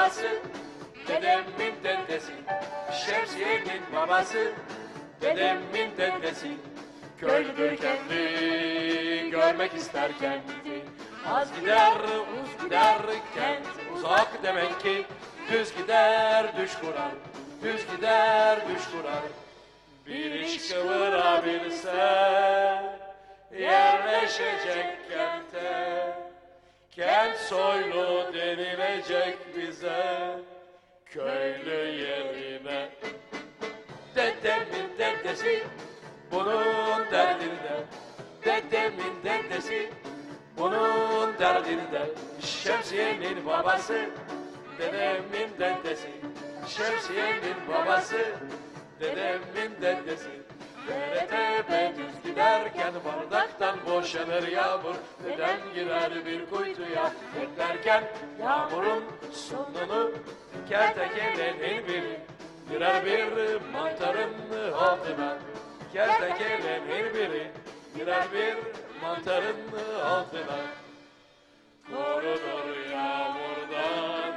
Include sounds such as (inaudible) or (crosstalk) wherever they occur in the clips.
babası, dedemin dedesi, şemsiyenin babası, dedemin dedesi. Köylüdür kendi, görmek ister kendi. Az gider, uz gider, kent uzak demek ki. Düz gider, düş kurar, düz gider, düş kurar. Bir iş kıvırabilse, yerleşecek kente. Kent soylu denilecek bize, köylü yerine. Dedemin dedesi, bunun derdinde. Dedemin dedesi, bunun derdinde. Şemsiyenin babası, dedemin dedesi. Şemsiyenin babası, dedemin dedesi. Dere tepe düz giderken bardaktan boşanır yağmur. Dedem girer bir kuytuya beklerken Yağmurun sonunu? Kertekelenin biri Girer bir mantarın altına. Kertekelenin biri Girer bir mantarın altına. Korunur yağmurdan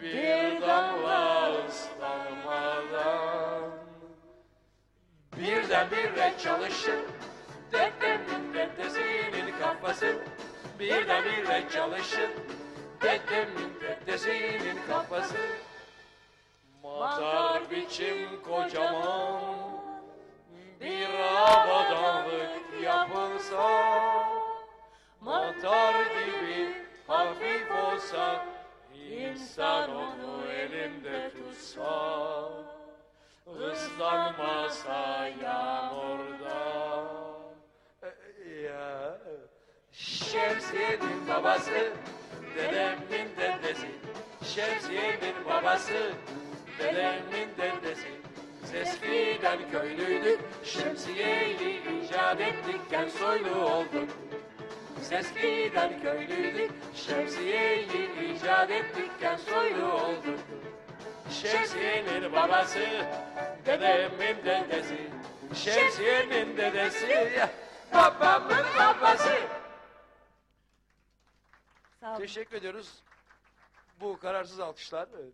Bir damla ıslanmadan Birdenbire çalışır. Dedemin dedesinin kafası. Birdenbire çalışır. Dedemin dedesinin kafası. Mazar biçim kocaman. Bir avadanlık yapılsa Mantar gibi hafif olsa insan onu elinde tutsa ıslanmasa yağmurda. Ya. Şemsiyenin babası dedemin dedesi. Şemsiyenin babası dedemin dedesi. Eskiden köylüydük şemsiyeyi icat ettikken soylu olduk. Eskiden köylüydük, şemsiyeyi icat ettikken soylu olduk. Şemsiyenin babası, dedemin dedesi, şemsiyenin dedesi, babamın babası. Sağ olun. Teşekkür ediyoruz. Bu kararsız alkışlar e,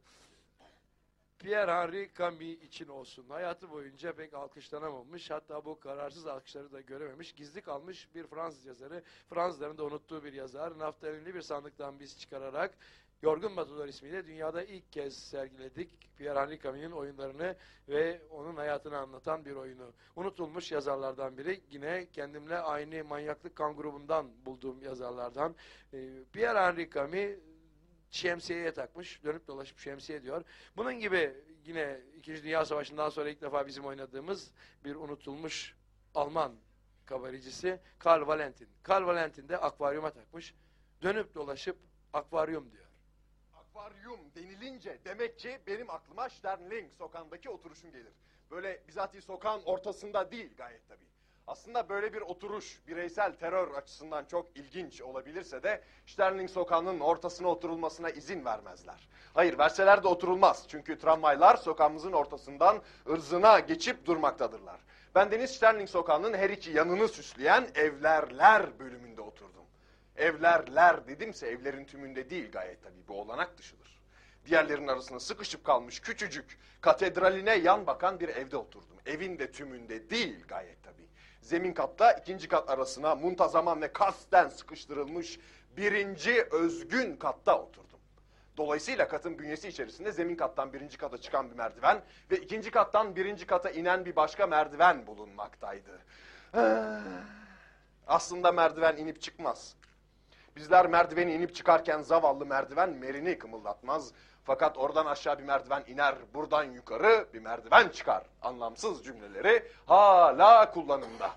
Pierre Henri Camus için olsun. Hayatı boyunca pek alkışlanamamış. Hatta bu kararsız alkışları da görememiş. Gizli kalmış bir Fransız yazarı. Fransızların da unuttuğu bir yazar. Naftalinli bir sandıktan biz çıkararak Yorgun Batılar ismiyle dünyada ilk kez sergiledik. Pierre Henri Camus'un oyunlarını ve onun hayatını anlatan bir oyunu. Unutulmuş yazarlardan biri. Yine kendimle aynı manyaklık kan grubundan bulduğum yazarlardan. Ee, Pierre Henri Camus şemsiyeye takmış. Dönüp dolaşıp şemsiye diyor. Bunun gibi yine İkinci Dünya Savaşı'ndan sonra ilk defa bizim oynadığımız bir unutulmuş Alman kabaricisi Karl Valentin. Karl Valentin de akvaryuma takmış. Dönüp dolaşıp akvaryum diyor. Akvaryum denilince demek ki benim aklıma Sternling sokağındaki oturuşum gelir. Böyle bizatihi sokağın ortasında değil gayet tabii. Aslında böyle bir oturuş bireysel terör açısından çok ilginç olabilirse de Sterling sokağının ortasına oturulmasına izin vermezler. Hayır verseler de oturulmaz. Çünkü tramvaylar sokağımızın ortasından ırzına geçip durmaktadırlar. Ben Deniz Sterling sokağının her iki yanını süsleyen evlerler bölümünde. Evlerler dedimse evlerin tümünde değil gayet tabii bu olanak dışıdır. Diğerlerin arasında sıkışıp kalmış küçücük katedraline yan bakan bir evde oturdum. Evin de tümünde değil gayet tabii. Zemin katta ikinci kat arasına muntazaman ve kasten sıkıştırılmış birinci özgün katta oturdum. Dolayısıyla katın bünyesi içerisinde zemin kattan birinci kata çıkan bir merdiven ve ikinci kattan birinci kata inen bir başka merdiven bulunmaktaydı. Ah, Aslında merdiven inip çıkmaz. Bizler merdiveni inip çıkarken zavallı merdiven merini kımıldatmaz. Fakat oradan aşağı bir merdiven iner, buradan yukarı bir merdiven çıkar. Anlamsız cümleleri hala kullanımda.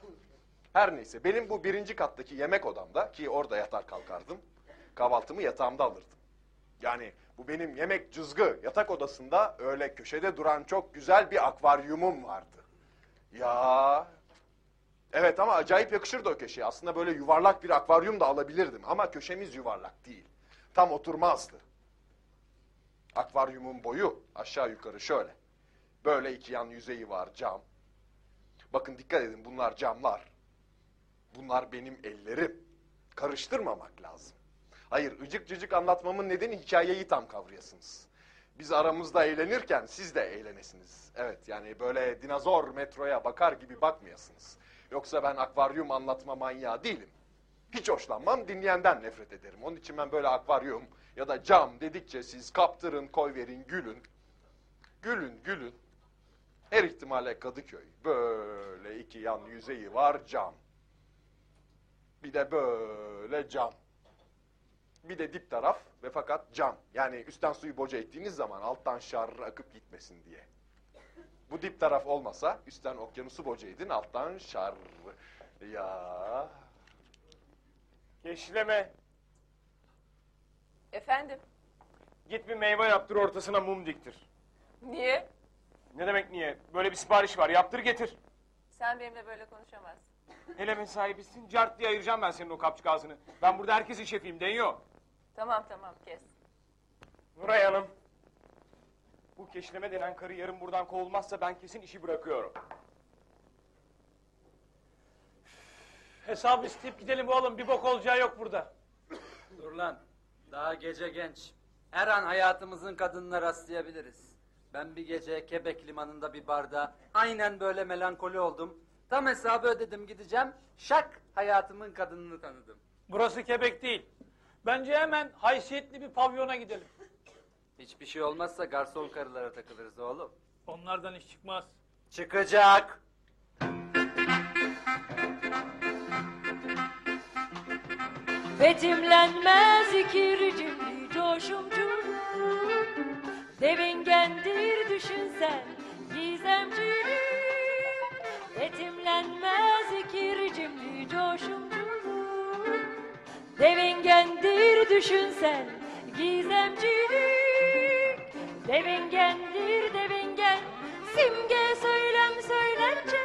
Her neyse benim bu birinci kattaki yemek odamda ki orada yatar kalkardım. Kahvaltımı yatağımda alırdım. Yani bu benim yemek cızgı yatak odasında öyle köşede duran çok güzel bir akvaryumum vardı. Ya Evet ama acayip yakışırdı o köşeye. Aslında böyle yuvarlak bir akvaryum da alabilirdim ama köşemiz yuvarlak değil. Tam oturmazdı. Akvaryumun boyu aşağı yukarı şöyle. Böyle iki yan yüzeyi var cam. Bakın dikkat edin bunlar camlar. Bunlar benim ellerim. Karıştırmamak lazım. Hayır, ıcık cıcık anlatmamın nedeni hikayeyi tam kavrayasınız. Biz aramızda eğlenirken siz de eğlenesiniz. Evet, yani böyle dinozor metroya bakar gibi bakmayasınız. Yoksa ben akvaryum anlatma manyağı değilim. Hiç hoşlanmam, dinleyenden nefret ederim. Onun için ben böyle akvaryum ya da cam dedikçe siz kaptırın, koy verin, gülün. Gülün, gülün. Her ihtimale Kadıköy. Böyle iki yan yüzeyi var cam. Bir de böyle cam. Bir de dip taraf ve fakat cam. Yani üstten suyu boca ettiğiniz zaman alttan şar akıp gitmesin diye. Bu dip taraf olmasa üstten okyanusu boca edin alttan şar. Ya Yeşileme. Efendim, Git bir meyve yaptır ortasına mum diktir. niye? Ne demek niye? Böyle bir sipariş var yaptır getir. Sen benimle böyle konuşamazsın. Hele mesaibitsin cart diye ayıracağım ben senin o kapçık ağzını. Ben burada herkesin şefiyim deniyor. Tamam tamam kes. Nuray Hanım. Bu keşleme denen karı yarın buradan kovulmazsa ben kesin işi bırakıyorum. Hesabı isteyip gidelim oğlum. Bir bok olacağı yok burada. Dur lan. Daha gece genç. Her an hayatımızın kadınına rastlayabiliriz. Ben bir gece Kebek limanında bir barda aynen böyle melankoli oldum. Tam hesabı ödedim gideceğim. Şak hayatımın kadınını tanıdım. Burası Kebek değil. Bence hemen haysiyetli bir pavyona gidelim. Hiçbir şey olmazsa garson karılara takılırız oğlum. Onlardan iş çıkmaz. Çıkacak. Betimlenmez ikircimli coşumcu Devingendir düşünsen gizemcili Betimlenmez ikircimli coşumcu Devingendir düşünsen gizemcilik Devingendir devingen. Simge söylem söylence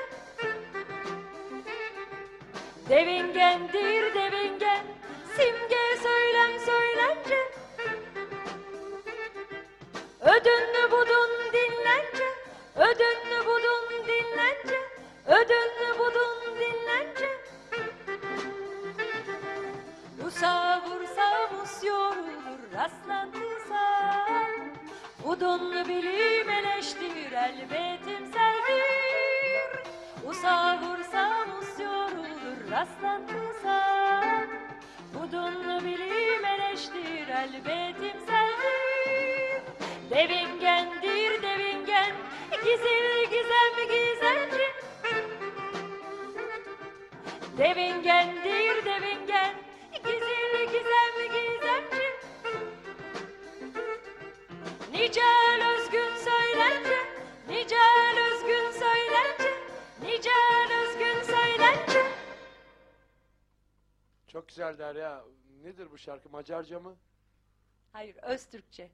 Devingendir devingen. Simge söylem söylence Ödünlü budun dinlence Ödünlü budun dinlence Ödünlü budun dinlence Usa vursa mus yorulur rastlantısal Budunlu bilim eleştirel betimseldir Usa vursa mus yorulur rastlantısal Budunlu bilim eleştirel betimseldir Devingendir devingen Gizil gizem gizemci Devingendir Çok güzel Derya. Nedir bu şarkı? Macarca mı? Hayır Öztürkçe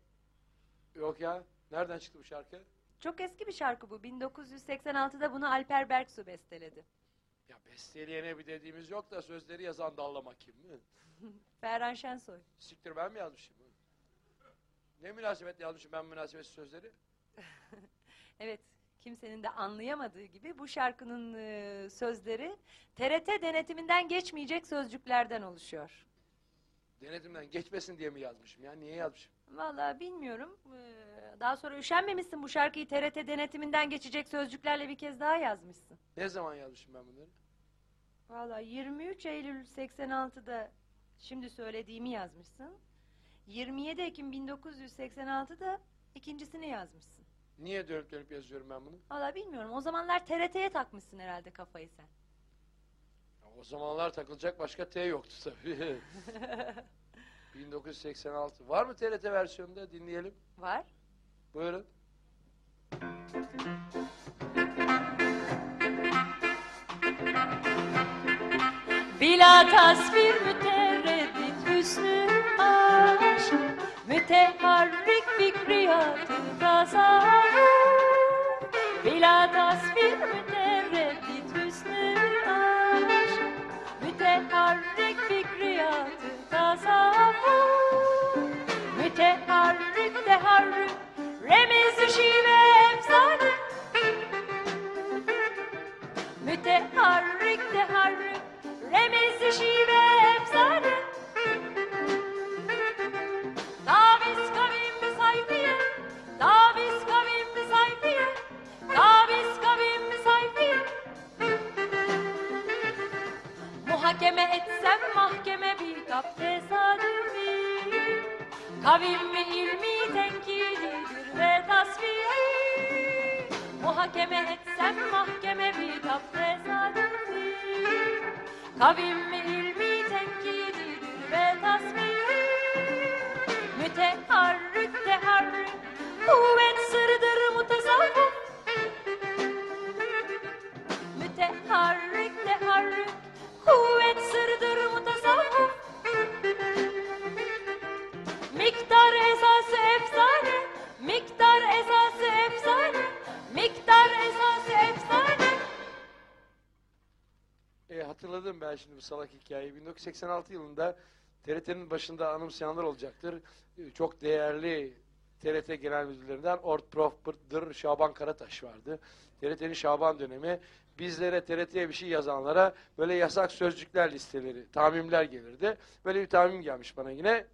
Yok ya. Nereden çıktı bu şarkı? Çok eski bir şarkı bu 1986'da bunu Alper Berksu besteledi Ya besteleyene bir dediğimiz yok da sözleri yazan dallama kim mi? (laughs) Ferhan Şensoy Siktir ben mi yazmışım? Ne münasebet yazmışım ben münasebetsiz sözleri? (laughs) Evet, kimsenin de anlayamadığı gibi bu şarkının e, sözleri TRT denetiminden geçmeyecek sözcüklerden oluşuyor. Denetimden geçmesin diye mi yazmışım ya? Niye yazmışım? Vallahi bilmiyorum. Ee, Daha sonra üşenmemişsin bu şarkıyı TRT denetiminden geçecek sözcüklerle bir kez daha yazmışsın. Ne zaman yazmışım ben bunları? Vallahi 23 Eylül 86'da şimdi söylediğimi yazmışsın. 27 Ekim 1986'da ikincisini yazmışsın. Niye dönüp dönüp yazıyorum ben bunu? Vallahi bilmiyorum. O zamanlar TRT'ye takmışsın herhalde kafayı sen. Ya o zamanlar takılacak başka T yoktu tabii. (laughs) 1986. Var mı TRT versiyonunda? Dinleyelim. Var. Buyurun. Bila tasvir mütereddit hüsnü aşk Müteharrik fikriyatı tasavvur Bila tasvir mütereddit hüsnü aşk. Müteharrik fikriyatı tasavvur Müteharrik teharrük Remiz şive efsane. Müteharrik teharrük Remezi şive efsane Mahkeme etsem mahkeme bir kap tesadüfi. Kavim ve ilmi tenkididir ve tasfiye. Muhakeme etsem mahkeme bir kap tesadüfi. Kavim ve ilmi tenkididir ve tasfiye. Müteharrik teharrik kuvvet sırdır şimdi bu salak hikayeyi. 1986 yılında TRT'nin başında anımsayanlar olacaktır. E, çok değerli TRT genel müdürlerinden Ort Profit'dir Şaban Karataş vardı. TRT'nin Şaban dönemi bizlere TRT'ye bir şey yazanlara böyle yasak sözcükler listeleri, tamimler gelirdi. Böyle bir tamim gelmiş bana yine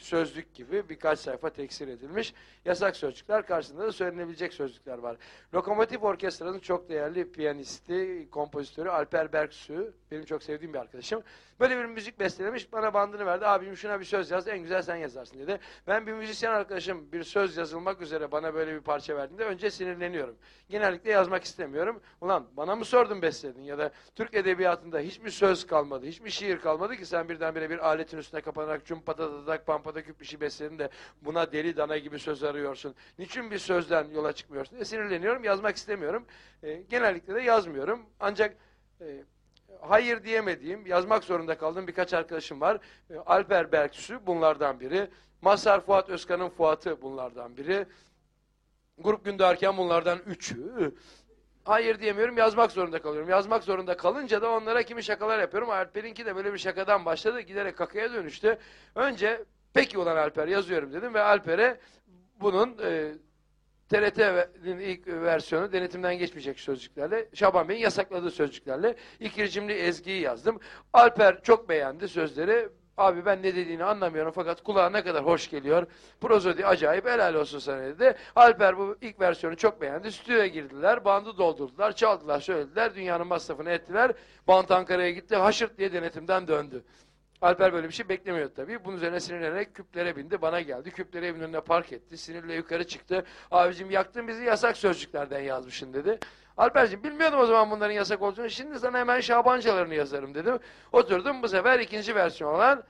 sözlük gibi birkaç sayfa teksir edilmiş. Yasak sözcükler karşısında da söylenebilecek sözcükler var. Lokomotif Orkestra'nın çok değerli piyanisti, kompozitörü Alper Berksu, benim çok sevdiğim bir arkadaşım. Böyle bir müzik bestelemiş, bana bandını verdi. Abim şuna bir söz yaz, en güzel sen yazarsın dedi. Ben bir müzisyen arkadaşım bir söz yazılmak üzere bana böyle bir parça verdiğinde önce sinirleniyorum. Genellikle yazmak istemiyorum. Ulan bana mı sordun bestledin ya da Türk edebiyatında hiç mi söz kalmadı, hiç mi şiir kalmadı ki sen birdenbire bir aletin üstüne kapanarak cumpata dadak pampada küp bir şey bestledin de buna deli dana gibi söz arıyorsun. Niçin bir sözden yola çıkmıyorsun? E, sinirleniyorum, yazmak istemiyorum. E, genellikle de yazmıyorum. Ancak e, hayır diyemediğim, yazmak zorunda kaldığım birkaç arkadaşım var. E, Alper Berksü bunlardan biri. Mazhar Fuat Özkan'ın Fuat'ı bunlardan biri. Grup Gündarken bunlardan üçü. Hayır diyemiyorum, yazmak zorunda kalıyorum. Yazmak zorunda kalınca da onlara kimi şakalar yapıyorum. Alper'inki de böyle bir şakadan başladı, giderek kakaya dönüştü. Önce, peki ulan Alper yazıyorum dedim ve Alper'e bunun e, TRT'nin ilk versiyonu denetimden geçmeyecek sözcüklerle, Şaban Bey'in yasakladığı sözcüklerle ikircimli ezgiyi yazdım. Alper çok beğendi sözleri. Abi ben ne dediğini anlamıyorum fakat kulağa ne kadar hoş geliyor. Prozodi acayip helal olsun sana dedi. Alper bu ilk versiyonu çok beğendi. Stüdyoya girdiler, bandı doldurdular, çaldılar, söylediler. Dünyanın masrafını ettiler. Bant Ankara'ya gitti, haşırt diye denetimden döndü. Alper böyle bir şey beklemiyordu tabii. Bunun üzerine sinirlenerek küplere bindi. Bana geldi. Küpleri evin önüne park etti. Sinirle yukarı çıktı. Abicim yaktın bizi yasak sözcüklerden yazmışsın dedi. Alperciğim bilmiyordum o zaman bunların yasak olduğunu. Şimdi sana hemen Şabancalarını yazarım dedim. Oturdum bu sefer ikinci versiyon olan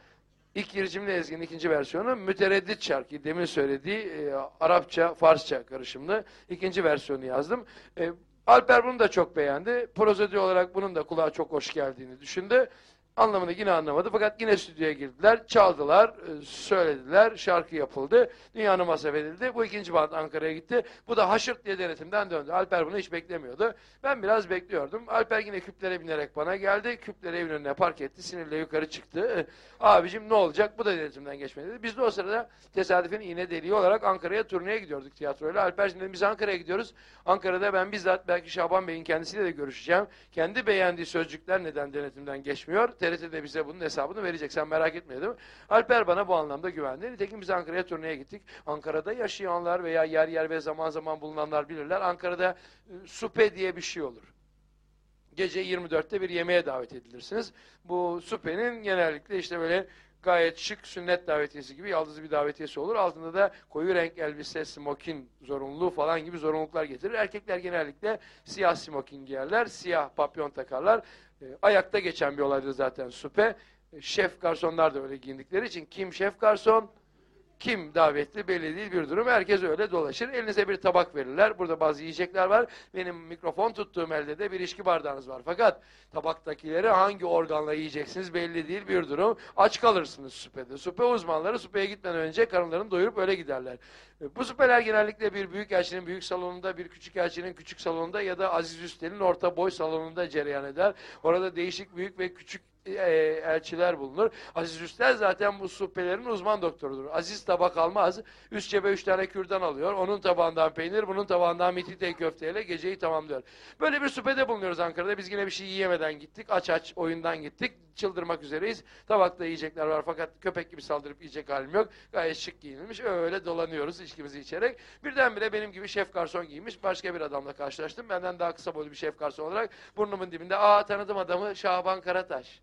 İlk girişimli Ezgi'nin ikinci versiyonu mütereddit şarkı. Demin söylediği e, Arapça, Farsça karışımlı ikinci versiyonu yazdım. E, Alper bunu da çok beğendi. Prozodi olarak bunun da kulağa çok hoş geldiğini düşündü. Anlamını yine anlamadı fakat yine stüdyoya girdiler, çaldılar, e, söylediler, şarkı yapıldı, dünyanın masraf edildi. Bu ikinci band Ankara'ya gitti. Bu da haşırt diye denetimden döndü. Alper bunu hiç beklemiyordu. Ben biraz bekliyordum. Alper yine küplere binerek bana geldi. Küpleri evin önüne park etti. Sinirle yukarı çıktı. E, Abicim ne olacak? Bu da denetimden geçmedi dedi. Biz de o sırada tesadüfün iğne deliği olarak Ankara'ya turneye gidiyorduk tiyatroyla. Alperciğim dedim biz Ankara'ya gidiyoruz. Ankara'da ben bizzat belki Şaban Bey'in kendisiyle de görüşeceğim. Kendi beğendiği sözcükler neden denetimden geçmiyor? TRT de bize bunun hesabını verecek. Sen merak etme dedim. Alper bana bu anlamda güvendi. Nitekim biz Ankara'ya turneye gittik. Ankara'da yaşayanlar veya yer yer ve zaman zaman bulunanlar bilirler. Ankara'da e, supe diye bir şey olur. Gece 24'te bir yemeğe davet edilirsiniz. Bu supenin genellikle işte böyle gayet şık sünnet davetiyesi gibi yaldızlı bir davetiyesi olur. Altında da koyu renk elbise, smokin zorunluluğu falan gibi zorunluluklar getirir. Erkekler genellikle siyah smokin giyerler, siyah papyon takarlar. E, ayakta geçen bir olaydır zaten supe. E, şef garsonlar da öyle giyindikleri için kim şef garson, kim davetli belli değil bir durum. Herkes öyle dolaşır. Elinize bir tabak verirler. Burada bazı yiyecekler var. Benim mikrofon tuttuğum elde de bir içki bardağınız var. Fakat tabaktakileri hangi organla yiyeceksiniz belli değil bir durum. Aç kalırsınız süpede. Süpe uzmanları süpeye gitmeden önce karınlarını doyurup öyle giderler. E, Bu süpeler genellikle bir büyük elçinin büyük salonunda, bir küçük elçinin küçük salonunda ya da Aziz Üstel'in orta boy salonunda cereyan eder. Orada değişik büyük ve küçük elçiler bulunur. Aziz Üstel zaten bu suppelerin uzman doktorudur. Aziz tabak almaz. Üst cebe üç tane kürdan alıyor. Onun tabağından peynir, bunun tabağından mitite köfteyle geceyi tamamlıyor. Böyle bir supede bulunuyoruz Ankara'da. Biz yine bir şey yiyemeden gittik. Aç aç oyundan gittik. Çıldırmak üzereyiz. Tabakta yiyecekler var fakat köpek gibi saldırıp yiyecek halim yok. Gayet şık giyinilmiş. Öyle dolanıyoruz içkimizi içerek. Birdenbire benim gibi şef garson giymiş. Başka bir adamla karşılaştım. Benden daha kısa boylu bir şef garson olarak burnumun dibinde. Aa tanıdım adamı Şaban Karataş.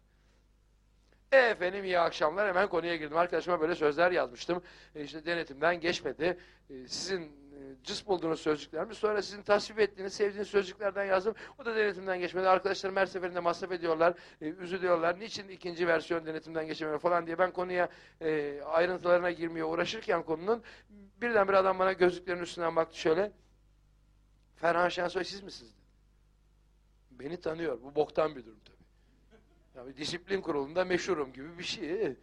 E efendim iyi akşamlar. Hemen konuya girdim. Arkadaşıma böyle sözler yazmıştım. E işte denetimden geçmedi. E, sizin e, cıs bulduğunuz sözcükler mi? Sonra sizin tasvip ettiğiniz, sevdiğiniz sözcüklerden yazdım. O da denetimden geçmedi. Arkadaşlarım her seferinde masraf ediyorlar, e, üzülüyorlar. Niçin ikinci versiyon denetimden geçemiyor falan diye ben konuya e, ayrıntılarına girmeye uğraşırken konunun birden bir adam bana gözlüklerin üstünden baktı şöyle. Ferhan Şensoy siz misiniz? Beni tanıyor. Bu boktan bir durum tabii. Ya bir disiplin kurulunda meşhurum gibi bir şey.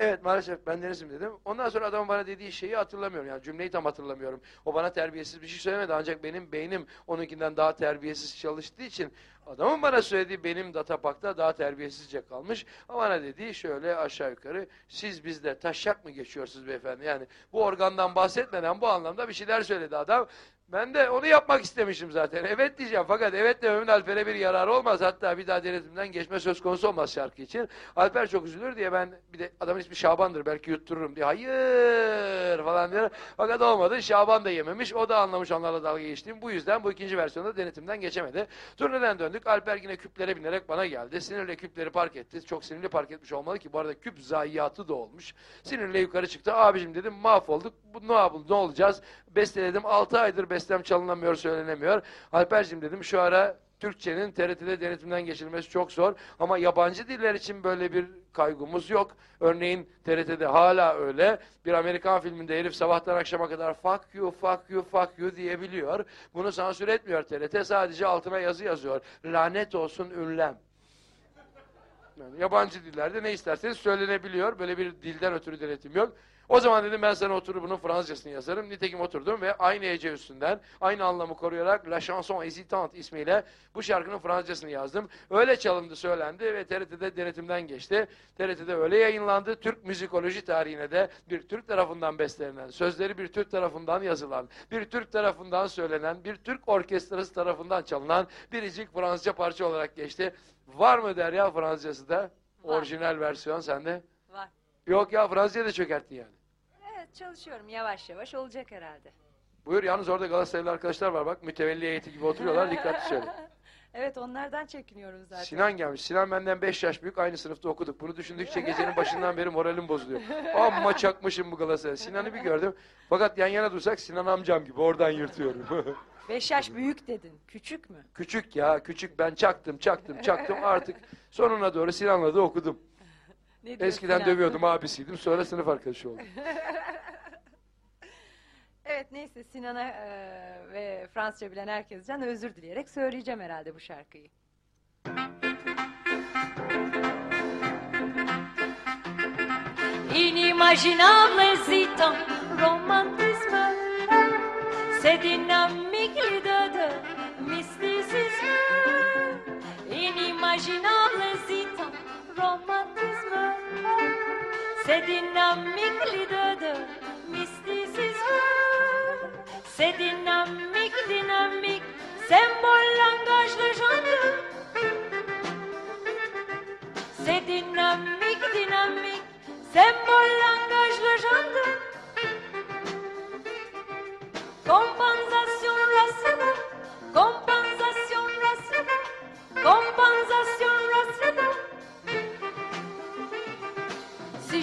Evet maalesef ben Deniz'im dedim. Ondan sonra adamın bana dediği şeyi hatırlamıyorum. Yani cümleyi tam hatırlamıyorum. O bana terbiyesiz bir şey söylemedi ancak benim beynim onunkinden daha terbiyesiz çalıştığı için adamın bana söylediği benim datapakta daha terbiyesizce kalmış. Ama bana dediği şöyle aşağı yukarı siz bizde taşak mı geçiyorsunuz beyefendi? Yani bu organdan bahsetmeden bu anlamda bir şeyler söyledi adam. Ben de onu yapmak istemişim zaten. Evet diyeceğim fakat evet dememin Alper'e bir yararı olmaz. Hatta bir daha denetimden geçme söz konusu olmaz şarkı için. Alper çok üzülür diye ben bir de adamın ismi Şaban'dır belki yuttururum diye hayır falan diyor. Fakat olmadı. Şaban da yememiş. O da anlamış onlarla dalga geçtiğim. Bu yüzden bu ikinci versiyonda denetimden geçemedi. Turneden döndük. Alper yine küplere binerek bana geldi. Sinirle küpleri park etti. Çok sinirli park etmiş olmalı ki bu arada küp zayiatı da olmuş. Sinirle yukarı çıktı. Abicim dedim mahvolduk. Bu ne yapalım ne olacağız? Besteledim. 6 aydır bestem çalınamıyor söylenemiyor. Alper'cim dedim şu ara Türkçenin TRT'de denetimden geçilmesi çok zor. Ama yabancı diller için böyle bir kaygımız yok. Örneğin TRT'de hala öyle. Bir Amerikan filminde herif sabahtan akşama kadar fuck you, fuck you, fuck you diyebiliyor. Bunu sansür etmiyor TRT. Sadece altına yazı yazıyor. Lanet olsun ünlem. Yani yabancı dillerde ne isterseniz söylenebiliyor. Böyle bir dilden ötürü denetim yok. O zaman dedim ben sana oturup bunun Fransızcasını yazarım. Nitekim oturdum ve aynı hece üstünden, aynı anlamı koruyarak La Chanson Hésitante ismiyle bu şarkının Fransızcasını yazdım. Öyle çalındı, söylendi ve TRT'de denetimden geçti. TRT'de öyle yayınlandı. Türk müzikoloji tarihine de bir Türk tarafından bestelenen, sözleri bir Türk tarafından yazılan, bir Türk tarafından söylenen, bir Türk orkestrası tarafından çalınan biricik Fransızca parça olarak geçti. Var mı Derya Fransızcası da? Var. Orijinal versiyon sende? Var. Yok ya Fransızca da çökertti yani. Evet çalışıyorum yavaş yavaş olacak herhalde. Buyur yalnız orada Galatasaraylı arkadaşlar var bak mütevelli heyeti gibi oturuyorlar dikkatli söyle. (laughs) Evet onlardan çekiniyorum zaten. Sinan gelmiş. Sinan benden 5 yaş büyük aynı sınıfta okuduk. Bunu düşündükçe gecenin başından beri moralim bozuluyor. Amma çakmışım bu Galatasaray. Sinan'ı bir gördüm. Fakat yan yana dursak Sinan amcam gibi oradan yırtıyorum. (laughs) Beş yaş büyük dedin. Küçük mü? küçük ya küçük ben çaktım çaktım çaktım artık sonuna doğru Sinan'la da okudum. Ne Eskiden Sinan? dövüyordum abisiydim sonra sınıf arkadaşı oldum. (laughs) Evet neyse Sinan'a e, ve Fransızca bilen herkesten özür dileyerek söyleyeceğim herhalde bu şarkıyı. Inimaginable hésitant romantisme C'est dynamique l'idée de mysticisme Inimaginable hésitant romantisme C'est dynamique l'idée de mysticisme. C'est dynamique, dynamique. Symbole, langage, légende C'est dynamique, dynamique. Symbole, langage, légende Compensation rationnelle Compensation rationnelle Compensation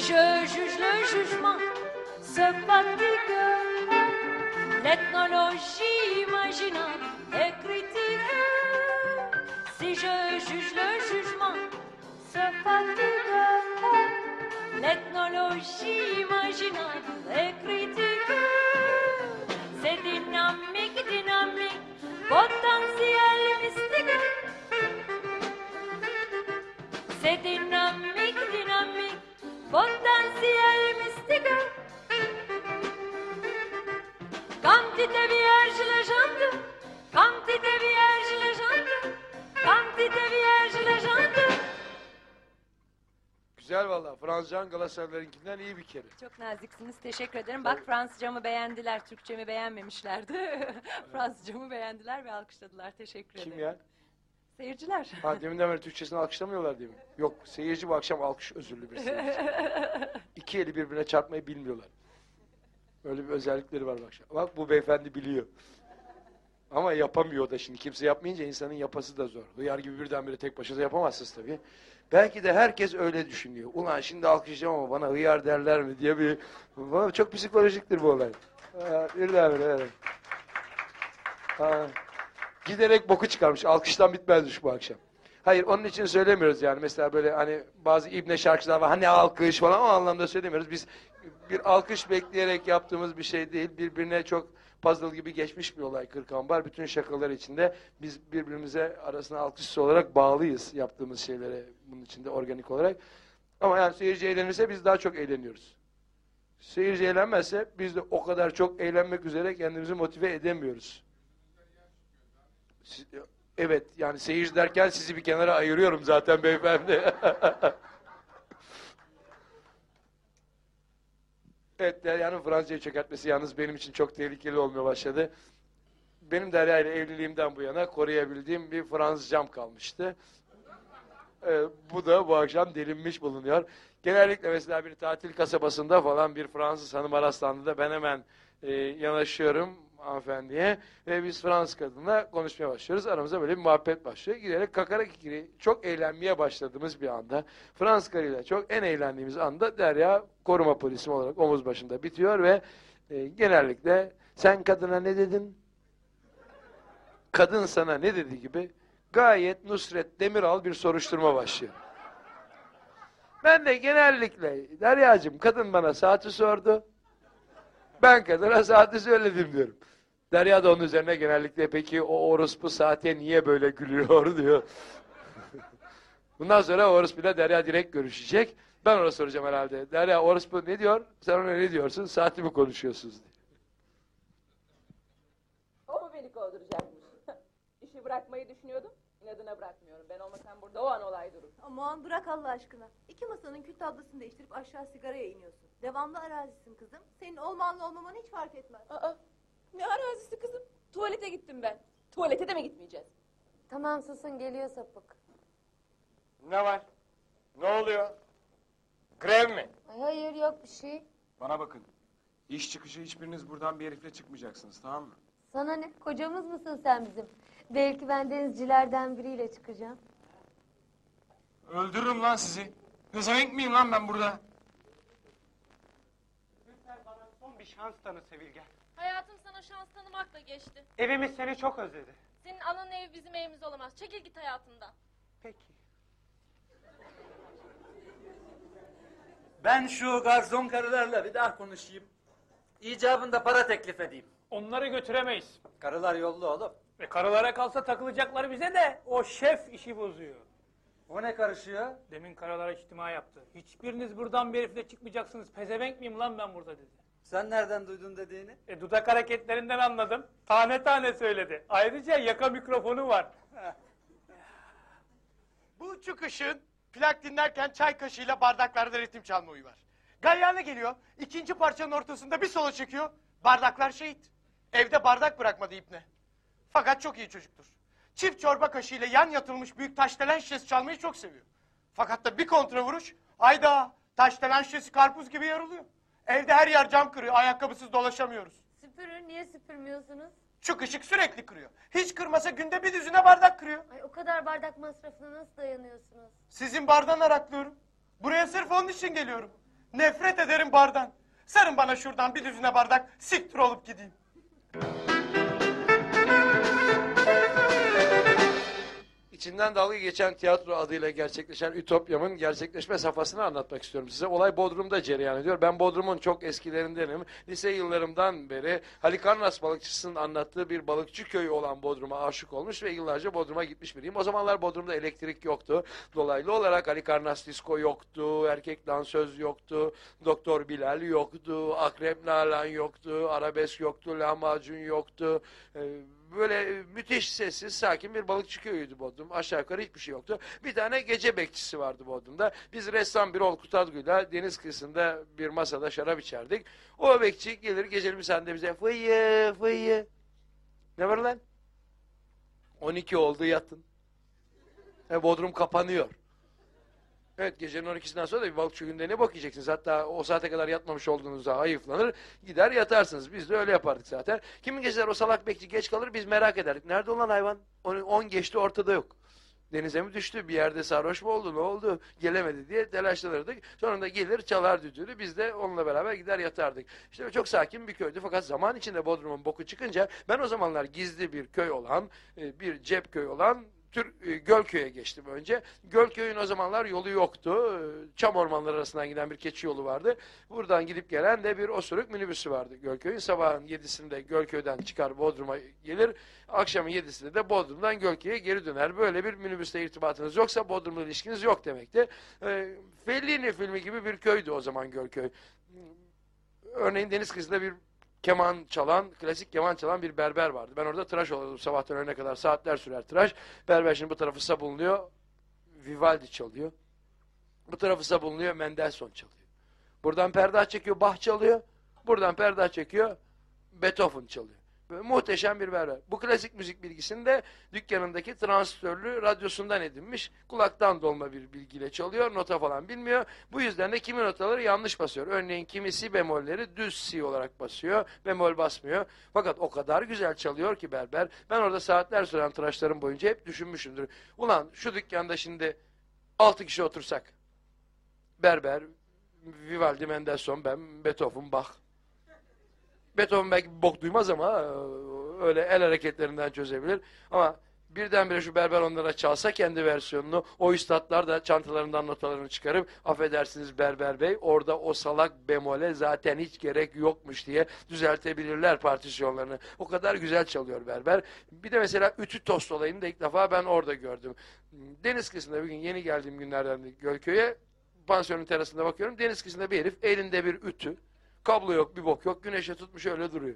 je juge le jugement se fatigue L'ethnologie imaginable et critique. Si je juge le jugement se fatigue L'ethnologie imaginable et critique. C'est dynamique, dynamique, potentiel mystique. C'est dynamique, Quantité vierge légende, quantité vierge légende, quantité vierge légende Güzel valla Fransızcan Galatasaraylarınkinden iyi bir kere. Çok naziksiniz. Teşekkür ederim. Bak Fransızcamı beğendiler. Türkçemi beğenmemişlerdi. (laughs) Fransızcamı beğendiler ve alkışladılar. Teşekkür ederim. Kim ya? Seyirciler. Ha deminden beri Türkçesini alkışlamıyorlar değil mi? Yok seyirci bu akşam alkış özürlü bir seyirci. (laughs) İki eli birbirine çarpmayı bilmiyorlar. Öyle bir özellikleri var bak. Bak bu beyefendi biliyor. Ama yapamıyor da şimdi. Kimse yapmayınca insanın yapası da zor. Hıyar gibi birdenbire tek başına yapamazsınız tabii. Belki de herkes öyle düşünüyor. Ulan şimdi alkışlayacağım ama bana hıyar derler mi diye bir... Çok psikolojiktir bu olay. Birdenbire evet. Giderek boku çıkarmış. Alkıştan bitmezmiş bu akşam. Hayır onun için söylemiyoruz yani. Mesela böyle hani bazı ibne şarkıcılar var. Hani alkış falan o anlamda söylemiyoruz. Biz bir alkış bekleyerek yaptığımız bir şey değil. Birbirine çok puzzle gibi geçmiş bir olay Kırkambar. Bütün şakalar içinde biz birbirimize arasına alkışçı olarak bağlıyız yaptığımız şeylere bunun içinde organik olarak. Ama yani seyirci eğlenirse biz daha çok eğleniyoruz. Seyirci eğlenmezse biz de o kadar çok eğlenmek üzere kendimizi motive edemiyoruz. Siz- Evet yani seyirci derken sizi bir kenara ayırıyorum zaten beyefendi. (laughs) evet Derya'nın Fransızca çökertmesi yalnız benim için çok tehlikeli olmaya başladı. Benim Derya ile evliliğimden bu yana koruyabildiğim bir Fransızcam kalmıştı. Ee, bu da bu akşam delinmiş bulunuyor. Genellikle mesela bir tatil kasabasında falan bir Fransız hanıma rastlandığında ben hemen e, yanaşıyorum hanımefendiye ve biz Fransız kadınla konuşmaya başlıyoruz. Aramızda böyle bir muhabbet başlıyor. Giderek kakara kikiri çok eğlenmeye başladığımız bir anda Fransız karıyla çok en eğlendiğimiz anda Derya koruma polisi olarak omuz başında bitiyor ve e, genellikle sen kadına ne dedin? Kadın sana ne dedi gibi gayet Nusret Demiral bir soruşturma başlıyor. Ben de genellikle Derya'cığım kadın bana saati sordu. Ben kadına saati söyledim diyorum. Derya da onun üzerine genellikle peki o orospu saate niye böyle gülüyor (laughs) diyor. Bundan sonra orospu ile Derya direkt görüşecek. Ben ona soracağım herhalde. Derya orospu ne diyor? Sen ona ne diyorsun? Saati mi konuşuyorsunuz diye. O mu beni kovduracakmış? (laughs) İşi bırakmayı düşünüyordum. İnadına bırakmıyorum. Ben olmasam burada o an olay durur. Aman bırak Allah aşkına. İki masanın kül tablasını değiştirip aşağı sigaraya iniyorsun. Devamlı arazisin kızım. Senin olmanla olmaman hiç fark etmez. Aa, ne arazisi kızım? Tuvalete gittim ben. Tuvalete de mi gitmeyeceğiz? Tamam susun geliyor sapık. Ne var? Ne oluyor? Grev mi? Ay hayır yok bir şey. Bana bakın. İş çıkışı hiçbiriniz buradan bir herifle çıkmayacaksınız tamam mı? Sana ne? Kocamız mısın sen bizim? Belki ben denizcilerden biriyle çıkacağım. Öldürürüm lan sizi. Pezevenk miyim lan ben burada? Son bir şans tanı Sevilgen. Hayatım sana şans tanımakla geçti. Evimiz seni çok özledi. Senin ananın evi bizim evimiz olamaz. Çekil git hayatımdan. Peki. Ben şu garson karılarla bir daha konuşayım. İcabında para teklif edeyim. Onları götüremeyiz. Karılar yollu oğlum. Ve karılara kalsa takılacaklar bize de o şef işi bozuyor. O ne karışıyor? Demin karalara içtima yaptı. Hiçbiriniz buradan bir herifle çıkmayacaksınız. Pezevenk miyim lan ben burada dedi. Sen nereden duydun dediğini? E dudak hareketlerinden anladım. Tane tane söyledi. Ayrıca yaka mikrofonu var. (laughs) Bu çıkışın plak dinlerken çay kaşığıyla bardaklarda ritim çalma huyu var. Galyana geliyor, ikinci parçanın ortasında bir solo çekiyor, bardaklar şehit. Evde bardak bırakmadı ipne. Fakat çok iyi çocuktur. Çift çorba kaşığıyla yan yatılmış büyük taştelen şişesi çalmayı çok seviyor. Fakat da bir kontra vuruş, ayda taştelen şişesi karpuz gibi yarılıyor. Evde her yer cam kırıyor, ayakkabısız dolaşamıyoruz. Süpürün niye süpürmüyorsunuz? Şu ışık sürekli kırıyor. Hiç kırmasa günde bir düzine bardak kırıyor. Ay o kadar bardak masrafına nasıl dayanıyorsunuz? Sizin bardan araklıyorum. Buraya sırf onun için geliyorum. Nefret ederim bardan. Sarın bana şuradan bir düzine bardak, siktir olup gideyim. İçinden dalga geçen tiyatro adıyla gerçekleşen Ütopya'mın gerçekleşme safhasını anlatmak istiyorum size. Olay Bodrum'da cereyan ediyor. Ben Bodrum'un çok eskilerindenim. Lise yıllarımdan beri Halikarnas balıkçısının anlattığı bir balıkçı köyü olan Bodrum'a aşık olmuş ve yıllarca Bodrum'a gitmiş biriyim. O zamanlar Bodrum'da elektrik yoktu. Dolaylı olarak Halikarnas disco yoktu, erkek dansöz yoktu, Doktor Bilal yoktu, Akrep Nalan yoktu, arabesk yoktu, lahmacun yoktu. Ee, böyle müthiş sessiz, sakin bir balıkçı köyüydü Bodrum. Aşağı yukarı hiçbir şey yoktu. Bir tane gece bekçisi vardı Bodrum'da. Biz ressam bir Olkut Adgu'yla deniz kıyısında bir masada şarap içerdik. O bekçi gelir gecenin bir saatinde bize fıyı fıyı. Ne var lan? 12 oldu yatın. E, Bodrum kapanıyor. Evet gecenin 12'sinden sonra da bir balıkçı günde ne bok yiyeceksiniz? Hatta o saate kadar yatmamış olduğunuzda hayıflanır gider yatarsınız. Biz de öyle yapardık zaten. Kimin geceler o salak bekçi geç kalır biz merak ederdik. Nerede olan hayvan? 10 geçti ortada yok. Denize mi düştü? Bir yerde sarhoş mu oldu? Ne oldu? Gelemedi diye telaşlanırdık. Sonra da gelir çalar düdüğünü. Biz de onunla beraber gider yatardık. İşte çok sakin bir köydü. Fakat zaman içinde Bodrum'un boku çıkınca ben o zamanlar gizli bir köy olan, e, bir cep köy olan Türk e, Gölköy'e geçtim önce. Gölköy'ün o zamanlar yolu yoktu. E, Çam ormanları arasından giden bir keçi yolu vardı. Buradan gidip gelen de bir osuruk minibüsü vardı Gölköy'ün. Sabahın yedisinde Gölköy'den çıkar Bodrum'a gelir. Akşamın yedisinde de Bodrum'dan Gölköy'e geri döner. Böyle bir minibüsle irtibatınız yoksa Bodrum'la ilişkiniz yok demekti. E, Fellini filmi gibi bir köydü o zaman Gölköy. Örneğin deniz kızında bir keman çalan, klasik keman çalan bir berber vardı. Ben orada tıraş oluyordum sabahtan öğlene kadar. Saatler sürer tıraş. Berber şimdi bu tarafı sabunluyor. Vivaldi çalıyor. Bu tarafı sabunluyor. Mendelssohn çalıyor. Buradan perde çekiyor. Bach çalıyor. Buradan perde çekiyor. Beethoven çalıyor. Böyle muhteşem bir berber. Bu klasik müzik bilgisini de dükkanındaki transistörlü radyosundan edinmiş. Kulaktan dolma bir bilgiyle çalıyor. Nota falan bilmiyor. Bu yüzden de kimi notaları yanlış basıyor. Örneğin kimi si bemolleri düz si olarak basıyor. Bemol basmıyor. Fakat o kadar güzel çalıyor ki berber. Ben orada saatler süren tıraşlarım boyunca hep düşünmüşümdür. Ulan şu dükkanda şimdi altı kişi otursak. Berber, Vivaldi, Mendelssohn, ben, Beethoven, Bach. Beethoven belki bok duymaz ama e, öyle el hareketlerinden çözebilir. Ama birdenbire şu berber onlara çalsa kendi versiyonunu, o üstadlar da çantalarından notalarını çıkarıp affedersiniz berber bey orada o salak bemole zaten hiç gerek yokmuş diye düzeltebilirler partisyonlarını. O kadar güzel çalıyor berber. Bir de mesela ütü tost olayını da ilk defa ben orada gördüm. Deniz kıyısında bir gün yeni geldiğim günlerden de Gölköy'e pansiyonun terasında bakıyorum. Deniz kıyısında bir herif elinde bir ütü. Kablo yok, bir bok yok. Güneşe tutmuş öyle duruyor.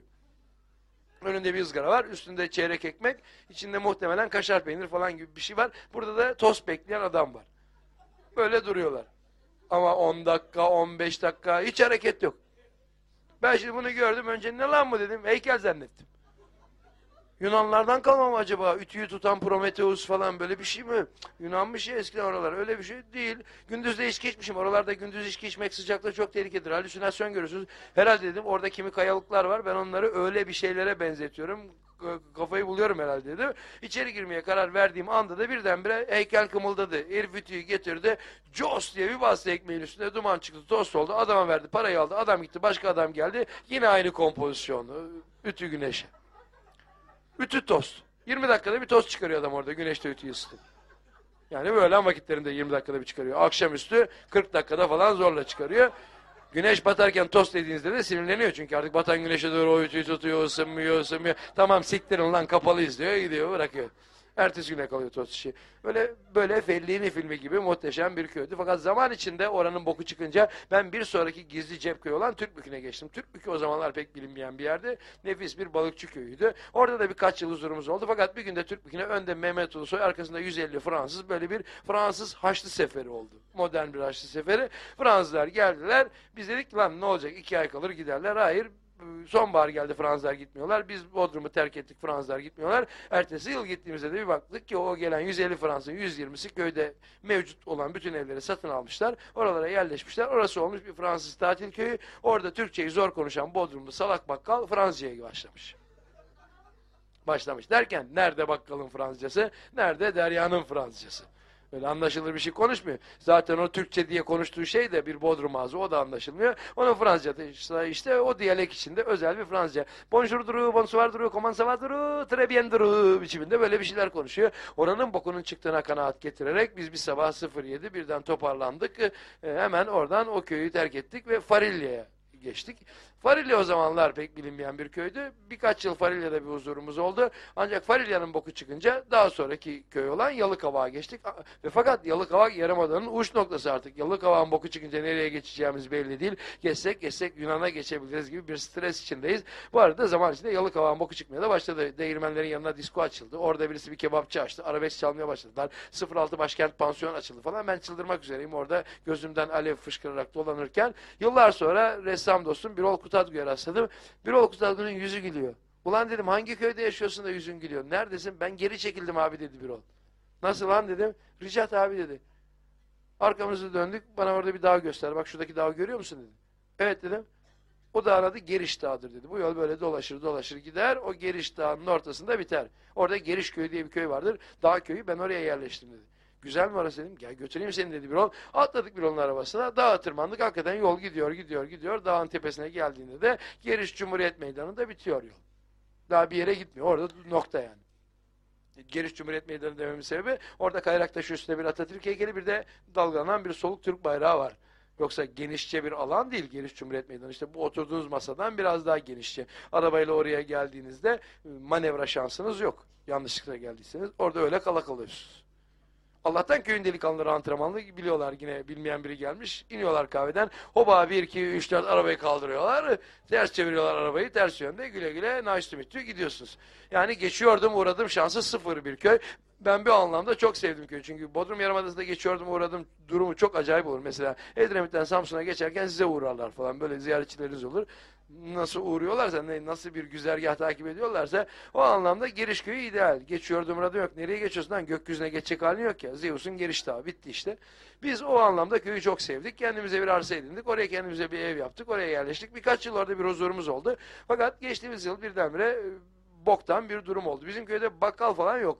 Önünde bir ızgara var. Üstünde çeyrek ekmek. içinde muhtemelen kaşar peynir falan gibi bir şey var. Burada da tost bekleyen adam var. Böyle duruyorlar. Ama 10 dakika, 15 dakika hiç hareket yok. Ben şimdi bunu gördüm. Önce ne lan bu dedim. Heykel zannettim. Yunanlardan kalma mı acaba? Ütüyü tutan Prometheus falan böyle bir şey mi? Yunanmış ya eskiden oralar. Öyle bir şey değil. Gündüz de içki içmişim. Oralarda gündüz içki içmek sıcakta çok tehlikedir. Halüsinasyon görürsünüz. Herhalde dedim orada kimi kayalıklar var. Ben onları öyle bir şeylere benzetiyorum. Kafayı buluyorum herhalde dedim. İçeri girmeye karar verdiğim anda da birdenbire heykel kımıldadı. Herif ütüyü getirdi. Jos diye bir bastı ekmeğin üstüne. Duman çıktı. Tost oldu. Adama verdi. Parayı aldı. Adam gitti. Başka adam geldi. Yine aynı kompozisyon. Ütü güneşe. Ütü tost. 20 dakikada bir tost çıkarıyor adam orada güneşte ütüyü ısıtıp. Yani öğlen vakitlerinde 20 dakikada bir çıkarıyor. Akşamüstü 40 dakikada falan zorla çıkarıyor. Güneş batarken tost dediğinizde de sinirleniyor. Çünkü artık batan güneşe doğru o ütüyü tutuyor, ısınmıyor, ısınmıyor. Tamam siktirin lan kapalıyız diyor, gidiyor bırakıyor. Ertesi güne kalıyor tost işi. Böyle böyle Fellini filmi gibi muhteşem bir köydü. Fakat zaman içinde oranın boku çıkınca ben bir sonraki gizli cep köyü olan Türkbükü'ne geçtim. Türkbükü o zamanlar pek bilinmeyen bir yerde. Nefis bir balıkçı köyüydü. Orada da birkaç yıl huzurumuz oldu. Fakat bir günde Türkbükü'ne önde Mehmet Ulusoy arkasında 150 Fransız böyle bir Fransız Haçlı Seferi oldu. Modern bir Haçlı Seferi. Fransızlar geldiler. Biz dedik lan ne olacak iki ay kalır giderler. Hayır sonbahar geldi Fransızlar gitmiyorlar. Biz Bodrum'u terk ettik Fransızlar gitmiyorlar. Ertesi yıl gittiğimizde de bir baktık ki o gelen 150 Fransızın 120'si köyde mevcut olan bütün evleri satın almışlar. Oralara yerleşmişler. Orası olmuş bir Fransız tatil köyü. Orada Türkçeyi zor konuşan Bodrumlu salak bakkal Fransızca'ya başlamış. Başlamış derken nerede bakkalın Fransızcası, nerede Derya'nın Fransızcası. Öyle anlaşılır bir şey konuşmuyor. Zaten o Türkçe diye konuştuğu şey de bir Bodrum ağzı o da anlaşılmıyor. Onun Fransızca işte, o diyalek içinde özel bir Fransızca. Bonjour duru, bonsoir duru, comment ça va duru, très bien duru biçiminde böyle bir şeyler konuşuyor. Oranın bokunun çıktığına kanaat getirerek biz bir sabah 07 birden toparlandık. Ee, hemen oradan o köyü terk ettik ve Farilya'ya geçtik. Farilya o zamanlar pek bilinmeyen bir köydü. Birkaç yıl Farilya'da bir huzurumuz oldu. Ancak Farilya'nın boku çıkınca daha sonraki köy olan Yalıkavak'a geçtik. Ve fakat Yalıkavak Yarımada'nın uç noktası artık. Yalıkavak'ın boku çıkınca nereye geçeceğimiz belli değil. Geçsek geçsek Yunan'a geçebiliriz gibi bir stres içindeyiz. Bu arada zaman içinde Yalıkavak'ın boku çıkmaya da başladı. Değirmenlerin yanına disko açıldı. Orada birisi bir kebapçı açtı. Arabesk çalmaya başladılar. 06 başkent pansiyon açıldı falan. Ben çıldırmak üzereyim orada gözümden alev fışkırarak dolanırken. Yıllar sonra ressam dostum Birol Kutadgü'ye rastladım. Birol Kutadgü'nün yüzü gülüyor. Ulan dedim hangi köyde yaşıyorsun da yüzün gülüyor? Neredesin? Ben geri çekildim abi dedi Birol. Nasıl lan dedim. Ricat abi dedi. Arkamızı döndük. Bana orada bir dağ göster. Bak şuradaki dağı görüyor musun dedi. Evet dedim. O dağın adı Geriş Dağı'dır dedi. Bu yol böyle dolaşır dolaşır gider. O Geriş Dağı'nın ortasında biter. Orada Geriş Köyü diye bir köy vardır. Dağ köyü ben oraya yerleştim dedi. Güzel mi orası dedim. Gel götüreyim seni dedi bir yol. Atladık bir yolun arabasına. Dağa tırmandık. Hakikaten yol gidiyor gidiyor gidiyor. Dağın tepesine geldiğinde de Geriş Cumhuriyet Meydanı'nda bitiyor yol. Daha bir yere gitmiyor. Orada nokta yani. Geriş Cumhuriyet Meydanı dememin sebebi orada kayrak taşı üstünde bir Atatürk heykeli bir de dalgalanan bir soluk Türk bayrağı var. Yoksa genişçe bir alan değil Geniş Cumhuriyet Meydanı. İşte bu oturduğunuz masadan biraz daha genişçe. Arabayla oraya geldiğinizde manevra şansınız yok. Yanlışlıkla geldiyseniz orada öyle kala kalıyorsunuz. Allah'tan köyün delikanlıları antrenmanlı biliyorlar yine bilmeyen biri gelmiş. iniyorlar kahveden. Hoba 1, 2, 3, 4 arabayı kaldırıyorlar. Ters çeviriyorlar arabayı ters yönde güle güle nice to meet you gidiyorsunuz. Yani geçiyordum uğradım şansı sıfır bir köy. Ben bir anlamda çok sevdim köyü. Çünkü Bodrum Yarımadası'nda geçiyordum uğradım durumu çok acayip olur. Mesela Edremit'ten Samsun'a geçerken size uğrarlar falan. Böyle ziyaretçileriniz olur. Nasıl uğruyorlarsa, nasıl bir güzergah takip ediyorlarsa o anlamda giriş köyü ideal. Geçiyordum uğradım yok. Nereye geçiyorsun lan? Gökyüzüne geçecek halin yok ya. Zeus'un giriş dağı bitti işte. Biz o anlamda köyü çok sevdik. Kendimize bir arsa edindik. Oraya kendimize bir ev yaptık. Oraya yerleştik. Birkaç yıl orada bir huzurumuz oldu. Fakat geçtiğimiz yıl birdenbire e, boktan bir durum oldu. Bizim köyde bakkal falan yok.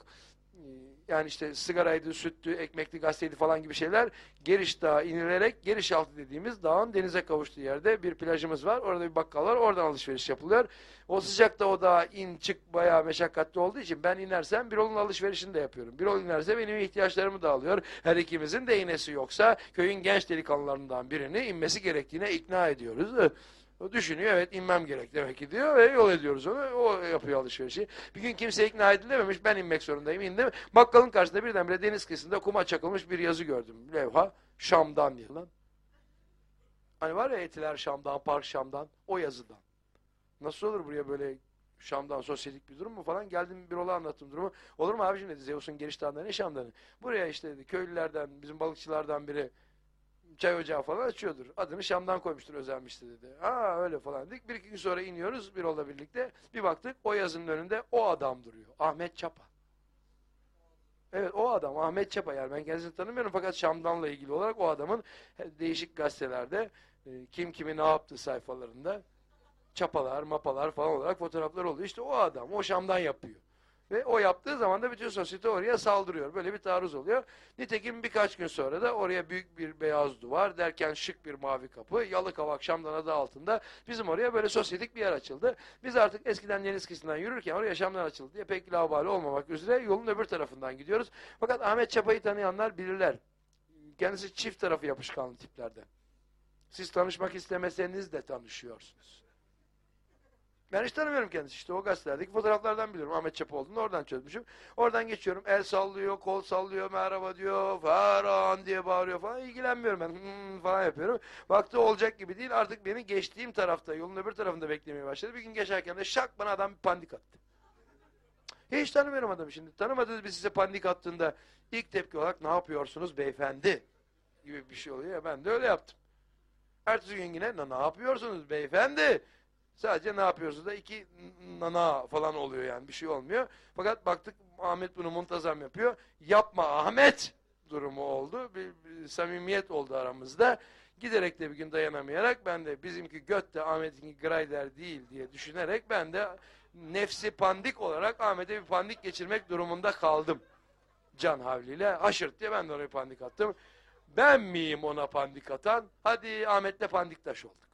Ee, Yani işte sigaraydı, süttü, ekmekli, gazeteydi falan gibi şeyler Geriş Dağı inilerek Geriş Altı dediğimiz dağın denize kavuştuğu yerde bir plajımız var. Orada bir bakkal var. Oradan alışveriş yapılıyor. O sıcakta o dağa in çık bayağı meşakkatli olduğu için ben inersem bir yolun alışverişini de yapıyorum. Bir yol inerse benim ihtiyaçlarımı da alıyor. Her ikimizin de iğnesi yoksa köyün genç delikanlılarından birini inmesi gerektiğine ikna ediyoruz. O düşünüyor evet inmem gerek demek ki diyor ve yol ediyoruz onu. O yapıyor alışverişi. Bir gün kimse ikna edilememiş ben inmek zorundayım indim. Bakkalın karşısında birdenbire deniz kıyısında kuma çakılmış bir yazı gördüm. Levha Şam'dan diye lan. Hani var ya etiler Şam'dan, park Şam'dan o yazıdan. Nasıl olur buraya böyle Şam'dan sosyetik bir durum mu falan. Geldim bir ola anlattım durumu. Olur mu abicim dedi Zeus'un geliş dağında ne Şam'dan? Buraya işte dedi köylülerden, bizim balıkçılardan biri çay ocağı falan açıyordur. Adını Şam'dan koymuştur özenmişti dedi. Ha öyle falan dedik. Bir iki gün sonra iniyoruz bir ola birlikte. Bir baktık o yazının önünde o adam duruyor. Ahmet Çapa. Evet o adam Ahmet Çapa yani ben kendisini tanımıyorum fakat Şam'danla ilgili olarak o adamın değişik gazetelerde e, kim kimi ne yaptığı sayfalarında çapalar, mapalar falan olarak fotoğraflar oluyor. İşte o adam o Şam'dan yapıyor. Ve o yaptığı zaman da bütün sosyete oraya saldırıyor. Böyle bir taarruz oluyor. Nitekim birkaç gün sonra da oraya büyük bir beyaz duvar derken şık bir mavi kapı, Yalıkavak Şam'dan adı altında bizim oraya böyle sosyetik bir yer açıldı. Biz artık eskiden deniz kıyısından yürürken oraya Şam'dan açıldı diye pek lavabali olmamak üzere yolun öbür tarafından gidiyoruz. Fakat Ahmet Çapa'yı tanıyanlar bilirler. Kendisi çift tarafı yapışkanlı tiplerden. Siz tanışmak istemeseniz de tanışıyorsunuz. Ben hiç tanımıyorum kendisi. İşte o gazetelerdeki fotoğraflardan biliyorum. Ahmet Çapa olduğunu oradan çözmüşüm. Oradan geçiyorum. El sallıyor, kol sallıyor, merhaba diyor, Ferhan diye bağırıyor falan. İlgilenmiyorum ben. Hmm falan yapıyorum. Baktı olacak gibi değil. Artık beni geçtiğim tarafta, yolun öbür tarafında beklemeye başladı. Bir gün geçerken de şak bana adam bir pandik attı. Hiç tanımıyorum adamı şimdi. Tanımadığınız bir size pandik attığında ilk tepki olarak ne yapıyorsunuz beyefendi gibi bir şey oluyor ya ben de öyle yaptım. Ertesi gün yine ne, ne yapıyorsunuz beyefendi? Sadece ne yapıyorsunuz da iki nana falan oluyor yani bir şey olmuyor. Fakat baktık Ahmet bunu muntazam yapıyor. Yapma Ahmet durumu oldu. Bir, bir samimiyet oldu aramızda. Giderek de bir gün dayanamayarak ben de bizimki göt de Ahmet'inki grayder değil diye düşünerek ben de nefsi pandik olarak Ahmet'e bir pandik geçirmek durumunda kaldım. Can havliyle haşırt diye ben de oraya pandik attım. Ben miyim ona pandik atan? Hadi Ahmet'le pandiktaş olduk.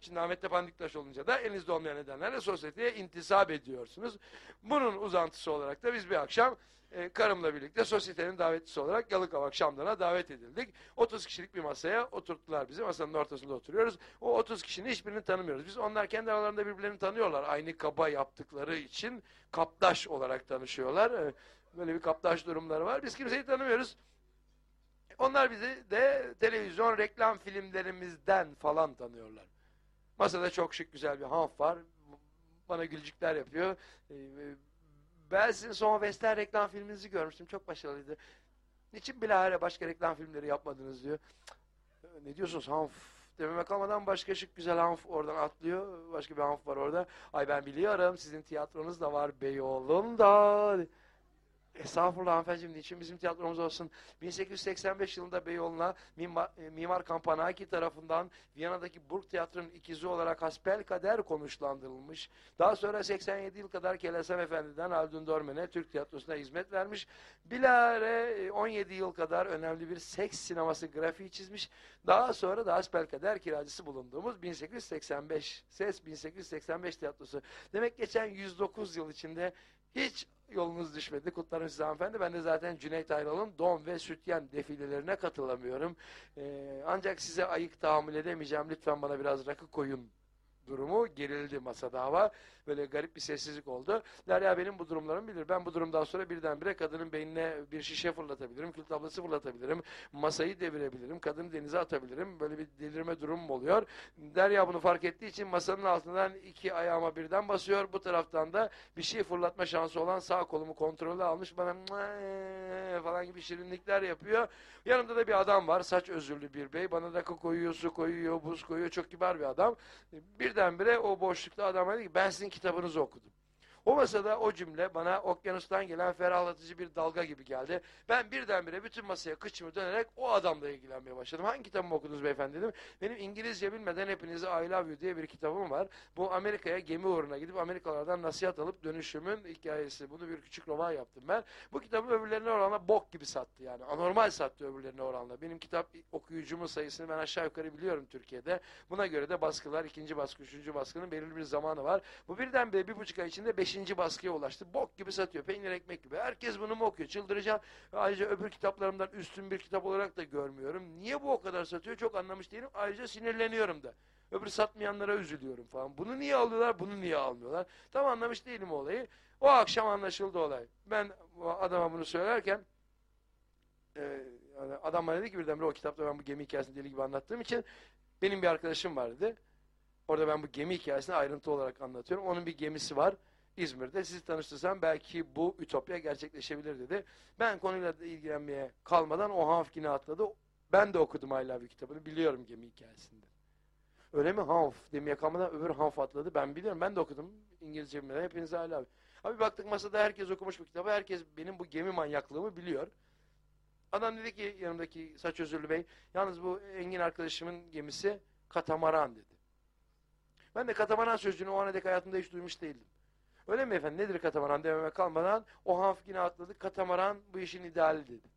Şimdi Ahmet'le pandiktaş olunca da elinizde olmayan nedenlerle sosyeteye intisap ediyorsunuz. Bunun uzantısı olarak da biz bir akşam e, karımla birlikte sosyetenin davetlisi olarak Yalıkavak Şam'dana davet edildik. 30 kişilik bir masaya oturttular bizi. Masanın ortasında oturuyoruz. O 30 kişinin hiçbirini tanımıyoruz. Biz onlar kendi aralarında birbirlerini tanıyorlar. Aynı kaba yaptıkları için kaptaş olarak tanışıyorlar. E, Böyle bir kaptaş durumları var. Biz kimseyi tanımıyoruz. Onlar bizi de televizyon reklam filmlerimizden falan tanıyorlar. Masada çok şık güzel bir hanf var. Bana gülcükler yapıyor. Ee, Ben sizin son Western reklam filminizi görmüştüm. Çok başarılıydı. Niçin bilahare başka reklam filmleri yapmadınız diyor. "Ee, Ne diyorsunuz hanf? Dememe kalmadan başka şık güzel hanf oradan atlıyor. Başka bir hanf var orada. Ay ben biliyorum sizin tiyatronuz da var Beyoğlu'nda. Estağfurullah hanımefendiciğim niçin bizim tiyatromuz olsun? 1885 yılında Beyoğlu'na Mimar, e, Mimar Kampanaki tarafından Viyana'daki Burg Tiyatro'nun ikizi olarak hasbelkader konuşlandırılmış. Daha sonra 87 yıl kadar Kelesem Efendi'den Haldun Dormen'e Türk tiyatrosuna hizmet vermiş. Bilare e, 17 yıl kadar önemli bir seks sineması grafiği çizmiş. Daha sonra da hasbelkader kiracısı bulunduğumuz 1885, Ses 1885 tiyatrosu. Demek geçen 109 yıl içinde hiç yolunuz düşmedi. Kutlarım size hanımefendi. Ben de zaten Cüneyt Ayral'ın don ve sütyen defilelerine katılamıyorum. Ee, ancak size ayık tahammül edemeyeceğim. Lütfen bana biraz rakı koyun durumu gerildi masada hava. Böyle garip bir sessizlik oldu. Derya benim bu durumlarımı bilir. Ben bu durumdan sonra birdenbire kadının beynine bir şişe fırlatabilirim. Kül tablası fırlatabilirim. Masayı devirebilirim. Kadını denize atabilirim. Böyle bir delirme durumum oluyor. Derya bunu fark ettiği için masanın altından iki ayağıma birden basıyor. Bu taraftan da bir şey fırlatma şansı olan sağ kolumu kontrolü almış. Bana falan gibi şirinlikler yapıyor. Yanımda da bir adam var. Saç özürlü bir bey. Bana rakı koyuyor, su koyuyor, buz koyuyor. Çok kibar bir adam. Birdenbire o boşlukta adam dedi ki ben sizin kitabınızı okudum. O masada o cümle bana okyanustan gelen ferahlatıcı bir dalga gibi geldi. Ben birdenbire bütün masaya kıçımı dönerek o adamla ilgilenmeye başladım. Hangi kitabımı okudunuz beyefendi dedim. Benim İngilizce bilmeden hepinize I Love You diye bir kitabım var. Bu Amerika'ya gemi uğruna gidip Amerikalardan nasihat alıp dönüşümün hikayesi. Bunu bir küçük roman yaptım ben. Bu kitabı öbürlerine oranla bok gibi sattı yani. Anormal sattı öbürlerine oranla. Benim kitap okuyucumun sayısını ben aşağı yukarı biliyorum Türkiye'de. Buna göre de baskılar ikinci baskı, üçüncü baskının belirli bir zamanı var. Bu birdenbire bir buçuk ay içinde beşinci baskıya ulaştı. Bok gibi satıyor. Peynir ekmek gibi. Herkes bunu mu okuyor? Çıldıracağım. Ayrıca öbür kitaplarımdan üstün bir kitap olarak da görmüyorum. Niye bu o kadar satıyor? Çok anlamış değilim. Ayrıca sinirleniyorum da. Öbür satmayanlara üzülüyorum falan. Bunu niye alıyorlar? Bunu niye almıyorlar? Tam anlamış değilim olayı. O akşam anlaşıldı olay. Ben adama bunu söylerken e, adam bana dedi ki birdenbire o kitapta ben bu gemi hikayesini deli gibi anlattığım için benim bir arkadaşım var dedi. Orada ben bu gemi hikayesini ayrıntı olarak anlatıyorum. Onun bir gemisi var. İzmir'de sizi tanıştırsam belki bu ütopya gerçekleşebilir dedi. Ben konuyla ilgilenmeye kalmadan o Hanfkin'e atladı. Ben de okudum I Love You kitabını. Biliyorum gemi hikayesinde. Öyle mi? Hanf demeye kalmadan öbür Hanf atladı. Ben biliyorum. Ben de okudum. İngilizce bilmeden. Hepinize I Love. Abi baktık masada herkes okumuş bu kitabı. Herkes benim bu gemi manyaklığımı biliyor. Adam dedi ki yanımdaki saç özürlü bey. Yalnız bu Engin arkadaşımın gemisi katamaran dedi. Ben de katamaran sözcüğünü o ana dek hayatımda hiç duymuş değildim. Öyle mi efendim? Nedir katamaran dememe kalmadan o hanf yine atladı. Katamaran bu işin ideali dedi.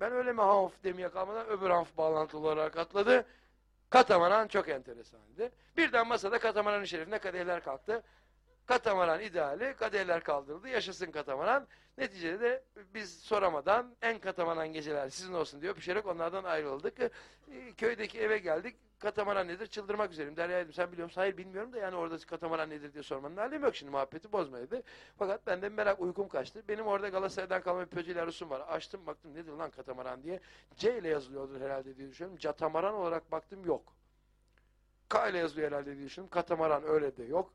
Ben öyle mi hanf demeye kalmadan öbür hanf bağlantılı olarak atladı. Katamaran çok enteresandı. Birden masada katamaranın şerifine kadehler kalktı. Katamaran ideali, kadehler kaldırıldı. Yaşasın katamaran. Neticede de biz soramadan en katamaran geceler sizin olsun diye öpüşerek onlardan ayrıldık. Ee, Köydeki eve geldik. Katamaran nedir? Çıldırmak üzereyim. Derya dedim sen biliyor musun? Hayır bilmiyorum da yani orada katamaran nedir diye sormanın halim yok şimdi muhabbeti bozmaydı. Fakat ben de merak uykum kaçtı. Benim orada Galatasaray'dan kalma bir Pöceli Rus'um var. Açtım baktım nedir lan katamaran diye. C ile yazılıyordur herhalde diye düşünüyorum. Catamaran olarak baktım yok. K ile yazılıyor herhalde diye düşünüyorum. Katamaran öyle de yok.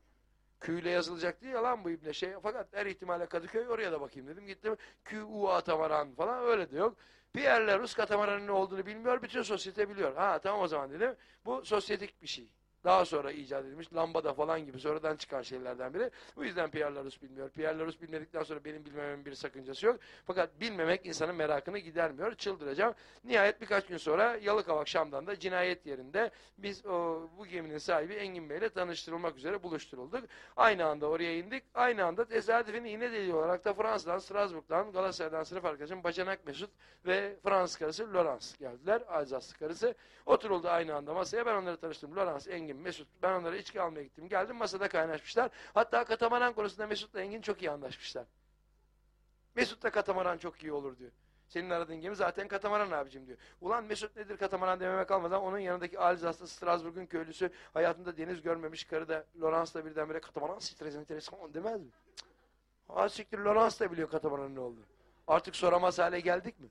Q ile yazılacak diye yalan bu ibne şey. Fakat her ihtimalle Kadıköy oraya da bakayım dedim. Gittim Q, U, Atamaran falan öyle de yok. Pierre Rus katamaranın ne olduğunu bilmiyor. Bütün sosyete biliyor. Ha tamam o zaman dedim. Bu sosyetik bir şey. Daha sonra icat edilmiş. Lambada falan gibi sonradan çıkan şeylerden biri. Bu yüzden Pierre Larus bilmiyor. Pierre Larus bilmedikten sonra benim bilmememin bir sakıncası yok. Fakat bilmemek insanın merakını gidermiyor. Çıldıracağım. Nihayet birkaç gün sonra Yalıkavak Şam'dan da cinayet yerinde biz o, bu geminin sahibi Engin Bey ile tanıştırılmak üzere buluşturulduk. Aynı anda oraya indik. Aynı anda tesadüfün iğne deliği olarak da Fransa'dan, Strasbourg'dan, Galatasaray'dan sınıf arkadaşım Bacanak Mesut ve Fransız karısı Laurence geldiler. Alsaslı karısı. Oturuldu aynı anda masaya. Ben onları tanıştım. Laurence, Engin, Mesut. Ben onlara içki almaya gittim. Geldim masada kaynaşmışlar. Hatta katamaran konusunda Mesut'la Engin çok iyi anlaşmışlar. Mesut da katamaran çok iyi olur diyor. Senin aradığın gemi zaten katamaran abicim diyor. Ulan Mesut nedir katamaran dememe kalmadan onun yanındaki Alsas'ta Strasbourg'un köylüsü hayatında deniz görmemiş karı da Lawrence'la birdenbire katamaran stres enteresan demez mi? Ha siktir Lawrence da biliyor katamaranın ne olduğunu. Artık soramaz hale geldik mi?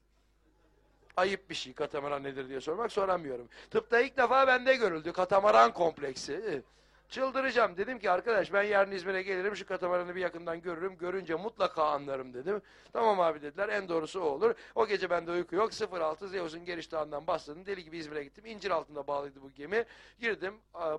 Ayıp bir şey katamaran nedir diye sormak soramıyorum. Tıpta ilk defa bende görüldü katamaran kompleksi. Çıldıracağım. Dedim ki arkadaş ben yarın İzmir'e gelirim şu katamaranı bir yakından görürüm. Görünce mutlaka anlarım dedim. Tamam abi dediler en doğrusu o olur. O gece bende uyku yok. 06 Zeus'un geliş dağından bastırdım. Deli gibi İzmir'e gittim. İncir altında bağlıydı bu gemi. Girdim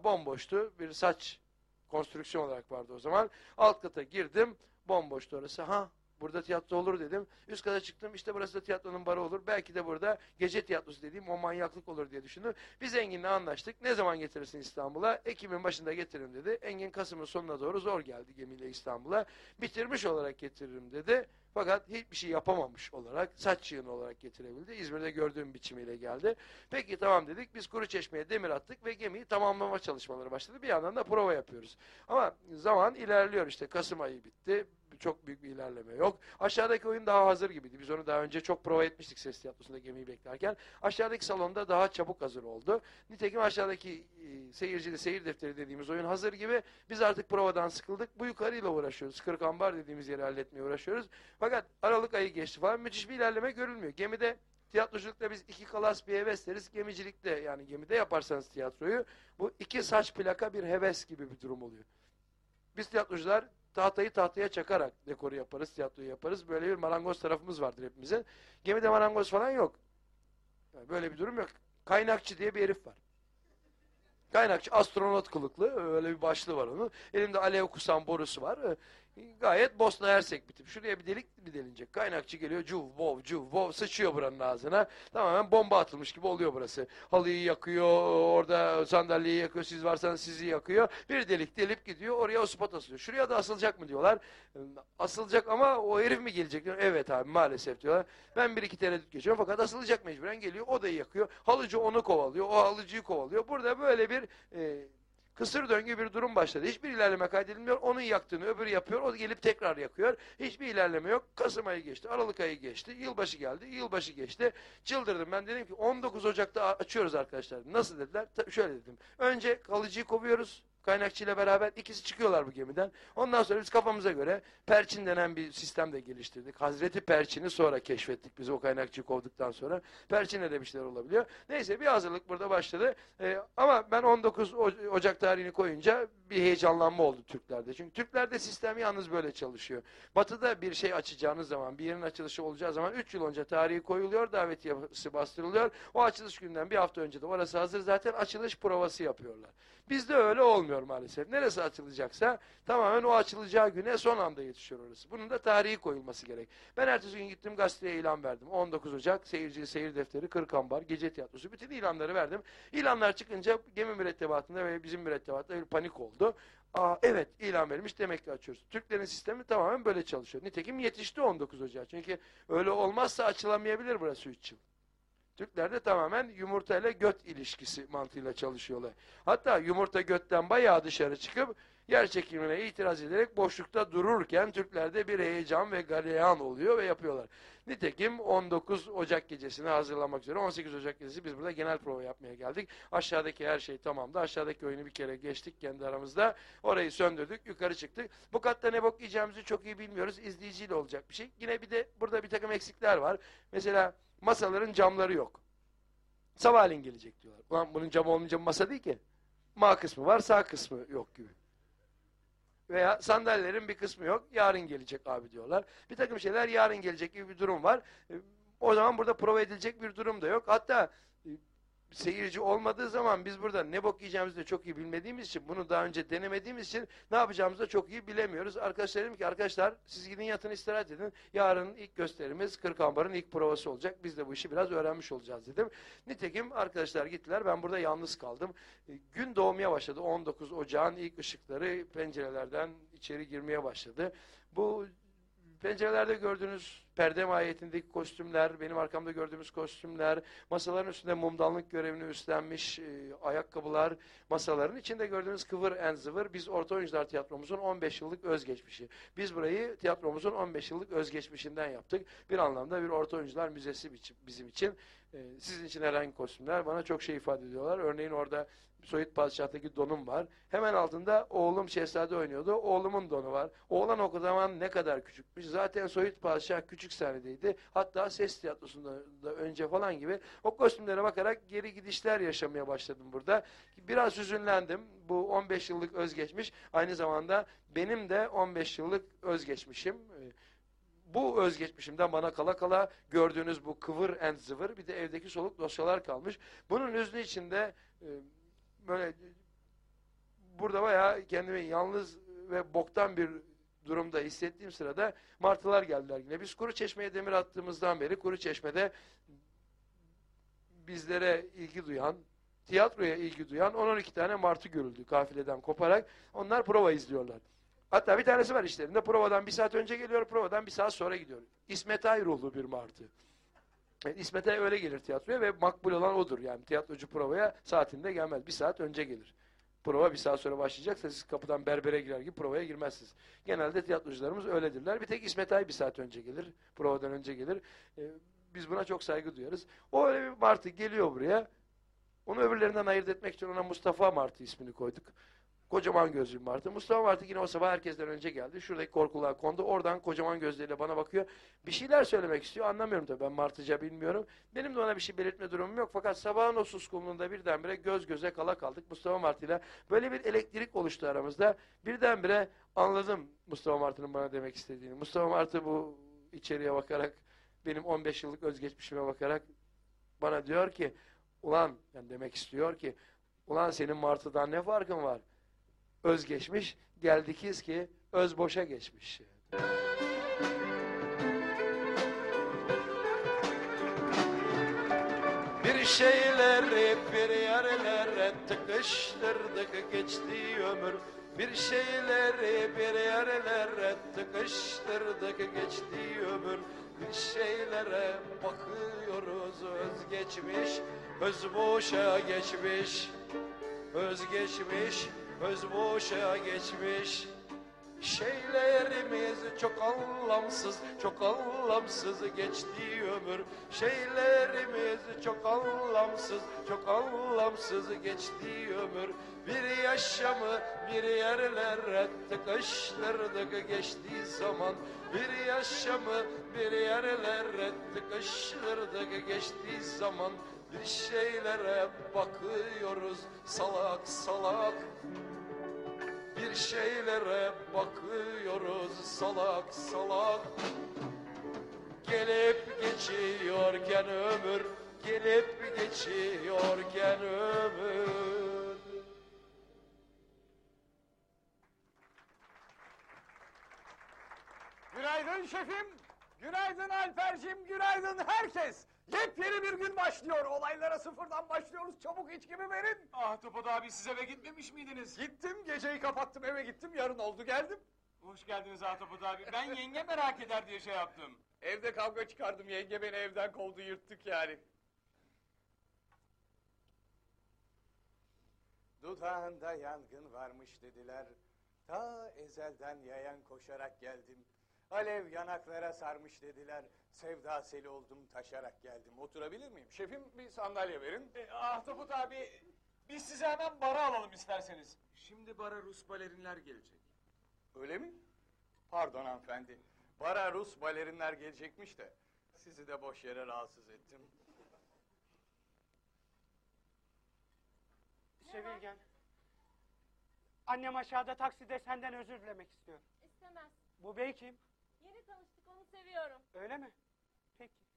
bomboştu. Bir saç konstrüksiyon olarak vardı o zaman. Alt kata girdim. Bomboştu orası. Ha Burada tiyatro olur dedim. Üst kata çıktım işte burası da tiyatronun barı olur. Belki de burada gece tiyatrosu dediğim o manyaklık olur diye düşündüm. Biz Engin'le anlaştık. Ne zaman getirirsin İstanbul'a? Ekim'in başında getiririm dedi. Engin Kasım'ın sonuna doğru zor geldi gemiyle İstanbul'a. Bitirmiş olarak getiririm dedi. Fakat hiçbir şey yapamamış olarak, saç yığını olarak getirebildi. İzmir'de gördüğüm biçimiyle geldi. Peki tamam dedik. Biz kuru çeşmeye demir attık ve gemiyi tamamlama çalışmaları başladı. Bir yandan da prova yapıyoruz. Ama zaman ilerliyor işte. Kasım ayı bitti. Çok büyük bir ilerleme yok. Aşağıdaki oyun daha hazır gibiydi. Biz onu daha önce çok prova etmiştik ses tiyatrosunda gemiyi beklerken. Aşağıdaki salonda daha çabuk hazır oldu. Nitekim aşağıdaki e, seyircili seyir defteri dediğimiz oyun hazır gibi. Biz artık provadan sıkıldık. Bu yukarıyla uğraşıyoruz. Kırk dediğimiz yeri halletmeye uğraşıyoruz. Fakat Aralık ayı geçti falan. Müthiş bir ilerleme görülmüyor. Gemide tiyatroculukta biz iki kalas bir heves deriz. Gemicilikte yani gemide yaparsanız tiyatroyu bu iki saç plaka bir heves gibi bir durum oluyor. Biz tiyatrocular tahtayı tahtaya çakarak dekoru yaparız, tiyatroyu yaparız. Böyle bir marangoz tarafımız vardır hepimizin. Gemide marangoz falan yok. Yani böyle bir durum yok. Kaynakçı diye bir herif var. Kaynakçı astronot kılıklı öyle bir başlığı var onun. Elinde alev kusan borusu var. Gayet Bosna Hersek bir tip. Şuraya bir delik bir delinecek. Kaynakçı geliyor cuv vov cuv vov sıçıyor buranın ağzına. Tamamen bomba atılmış gibi oluyor burası. Halıyı yakıyor, orada sandalyeyi yakıyor, siz varsanız sizi yakıyor. Bir delik delip gidiyor, oraya o spot asılıyor. Şuraya da asılacak mı diyorlar. Asılacak ama o herif mi gelecek? diyor. Evet abi maalesef diyorlar. Ben bir iki tereddüt geçiyorum fakat asılacak mecburen geliyor. Odayı yakıyor. Halıcı onu kovalıyor, o halıcıyı kovalıyor. Burada böyle bir e, kısır döngü bir durum başladı. Hiçbir ilerleme kaydedilmiyor. Onun yaktığını öbürü yapıyor. O gelip tekrar yakıyor. Hiçbir ilerleme yok. Kasım ayı geçti. Aralık ayı geçti. Yılbaşı geldi. Yılbaşı geçti. Çıldırdım. Ben dedim ki 19 Ocak'ta açıyoruz arkadaşlar. Nasıl dediler? Şöyle dedim. Önce kalıcıyı kovuyoruz. Kaynakçıyla beraber ikisi çıkıyorlar bu gemiden. Ondan sonra biz kafamıza göre Perçin denen bir sistem de geliştirdik. Hazreti Perçin'i sonra keşfettik biz o kaynakçıyı kovduktan sonra. Perçin'le de bir şeyler olabiliyor. Neyse bir hazırlık burada başladı. Ee, ama ben 19 O- Ocak tarihini koyunca bir heyecanlanma oldu Türklerde. Çünkü Türklerde sistem yalnız böyle çalışıyor. Batı'da bir şey açacağınız zaman, bir yerin açılışı olacağı zaman 3 yıl önce tarihi koyuluyor, davetiyesi bastırılıyor. O açılış günden bir hafta önce de orası hazır zaten açılış provası yapıyorlar. Bizde öyle olmuyor maalesef. Neresi açılacaksa tamamen o açılacağı güne son anda yetişiyor orası. Bunun da tarihi koyulması gerek. Ben ertesi gün gittim gazeteye ilan verdim. 19 Ocak seyirci seyir defteri, Kırk Ambar, Gece Tiyatrosu bütün ilanları verdim. İlanlar çıkınca gemi mürettebatında ve bizim mürettebatta bir panik oldu. Aa, evet ilan verilmiş demek ki açıyoruz. Türklerin sistemi tamamen böyle çalışıyor. Nitekim yetişti 19 Ocak. Çünkü öyle olmazsa açılamayabilir burası 3 yıl. Türkler de tamamen yumurta ile göt ilişkisi mantığıyla çalışıyorlar. Hatta yumurta götten bayağı dışarı çıkıp yer çekimine itiraz ederek boşlukta dururken Türklerde bir heyecan ve galeyan oluyor ve yapıyorlar. Nitekim 19 Ocak gecesini hazırlamak üzere 18 Ocak gecesi biz burada genel prova yapmaya geldik. Aşağıdaki her şey tamamdı. Aşağıdaki oyunu bir kere geçtik kendi aramızda. Orayı söndürdük, yukarı çıktık. Bu katta ne bok yiyeceğimizi çok iyi bilmiyoruz. İzleyiciyle olacak bir şey. Yine bir de burada bir takım eksikler var. Mesela masaların camları yok. Sabahleyin gelecek diyorlar. Ulan bunun camı olmayınca masa değil ki. Ma kısmı var, sağ kısmı yok gibi. Veya sandalyelerin bir kısmı yok, yarın gelecek abi diyorlar. Bir takım şeyler yarın gelecek gibi bir durum var. E, O zaman burada prova edilecek bir durum da yok. Hatta seyirci olmadığı zaman biz burada ne bok yiyeceğimizi de çok iyi bilmediğimiz için, bunu daha önce denemediğimiz için ne yapacağımızı da çok iyi bilemiyoruz. Arkadaşlar dedim ki arkadaşlar siz gidin yatın istirahat edin. Yarın ilk gösterimiz Kırkambar'ın ilk provası olacak. Biz de bu işi biraz öğrenmiş olacağız dedim. Nitekim arkadaşlar gittiler. Ben burada yalnız kaldım. E, Gün doğmaya başladı. 19 Ocağın ilk ışıkları pencerelerden içeri girmeye başladı. Bu pencerelerde gördüğünüz perde mahiyetindeki kostümler, benim arkamda gördüğümüz kostümler, masaların üstünde mumdanlık görevini üstlenmiş e, ayakkabılar, masaların içinde gördüğünüz kıvır en zıvır. Biz Orta Oyuncular Tiyatromuzun 15 yıllık özgeçmişi. Biz burayı tiyatromuzun 15 yıllık özgeçmişinden yaptık. Bir anlamda bir Orta Oyuncular Müzesi bizim için. E, sizin için herhangi kostümler bana çok şey ifade ediyorlar. Örneğin orada Soyut Padişah'taki donum var. Hemen altında oğlum şehzade oynuyordu. Oğlumun donu var. Oğlan o zaman ne kadar küçükmüş. Zaten Soyut Padişah küçük sahnedeydi. Hatta ses tiyatrosunda da önce falan gibi. O kostümlere bakarak geri gidişler yaşamaya başladım burada. Biraz hüzünlendim. Bu 15 yıllık özgeçmiş. Aynı zamanda benim de 15 yıllık özgeçmişim. Ee, bu özgeçmişimden bana kala kala gördüğünüz bu kıvır and zıvır bir de evdeki soluk dosyalar kalmış. Bunun hüznü içinde e, böyle burada bayağı kendimi yalnız ve boktan bir durumda hissettiğim sırada martılar geldiler yine. Biz kuru çeşmeye demir attığımızdan beri kuru çeşmede bizlere ilgi duyan, tiyatroya ilgi duyan 10-12 tane martı görüldü kafileden koparak. Onlar prova izliyorlar. Hatta bir tanesi var işlerinde provadan bir saat önce geliyor, provadan bir saat sonra gidiyor. İsmet Ay ruhlu bir martı. Evet, İsmet Ay öyle gelir tiyatroya ve makbul olan odur. Yani tiyatrocu provaya saatinde gelmez. Bir saat önce gelir. Prova bir saat sonra başlayacaksa siz kapıdan berbere girer gibi provaya girmezsiniz. Genelde tiyatrocularımız öyledirler. Bir tek İsmet Ay bir saat önce gelir. Provadan önce gelir. Ee, biz buna çok saygı duyarız. O öyle bir martı geliyor buraya. Onu öbürlerinden ayırt etmek için ona Mustafa Martı ismini koyduk. Kocaman gözlü bir martı. Mustafa Martı yine o sabah herkesten önce geldi. Şuradaki korkuluğa kondu. Oradan kocaman gözleriyle bana bakıyor. Bir şeyler söylemek istiyor. Anlamıyorum tabii. Ben martıca bilmiyorum. Benim de ona bir şey belirtme durumum yok. Fakat sabahın o suskunluğunda birdenbire göz göze kala kaldık Mustafa Martı ile. Böyle bir elektrik oluştu aramızda. Birdenbire anladım Mustafa Martı'nın bana demek istediğini. Mustafa Martı bu içeriye bakarak benim 15 yıllık özgeçmişime bakarak bana diyor ki ulan yani demek istiyor ki ulan senin Martı'dan ne farkın var? Özgeçmiş geldikiz ki öz boşa geçmiş. Bir şeyleri bir yerlere tıkıştırdık geçti ömür. Bir şeyleri bir yerlere tıkıştırdık geçti ömür. Bir şeylere bakıyoruz özgeçmiş, öz boşa geçmiş. Özgeçmiş, öz boşa geçmiş. Şeylerimiz çok anlamsız, çok anlamsız geçti ömür. Şeylerimiz çok anlamsız, çok anlamsız geçti ömür. Bir yaşamı bir yerlere tıkıştırdık geçti zaman. Bir yaşamı bir yerlere tıkıştırdık geçti zaman. Bir şeylere bakıyoruz salak salak. Bir şeylere bakıyoruz salak salak. Gelip geçiyorken ömür, gelip geçiyorken ömür. Günaydın şefim. Günaydın Alper'cim. Günaydın herkes. Yepyeni bir gün başlıyor. Olaylara sıfırdan başlıyoruz. Çabuk içkimi verin. Ah Topot abi siz eve gitmemiş miydiniz? Gittim, geceyi kapattım, eve gittim. Yarın oldu geldim. Hoş geldiniz ah Topot abi. Ben yenge merak eder diye şey yaptım. Evde kavga çıkardım. Yenge beni evden kovdu, yırttık yani. Dudağında yangın varmış dediler. Ta ezelden yayan koşarak geldim. Alev yanaklara sarmış dediler. Sevda seli oldum taşarak geldim. Oturabilir miyim? Şefim bir sandalye verin. E, ah Topot abi biz sizi hemen bara alalım isterseniz. Şimdi bara Rus balerinler gelecek. Öyle mi? Pardon hanımefendi. Bara Rus balerinler gelecekmiş de. Sizi de boş yere rahatsız ettim. Sevilgen. Annem aşağıda takside senden özür dilemek istiyor. İstemez. Bu bey kim? Yeni tanıştık onu seviyorum. Öyle mi? Peki.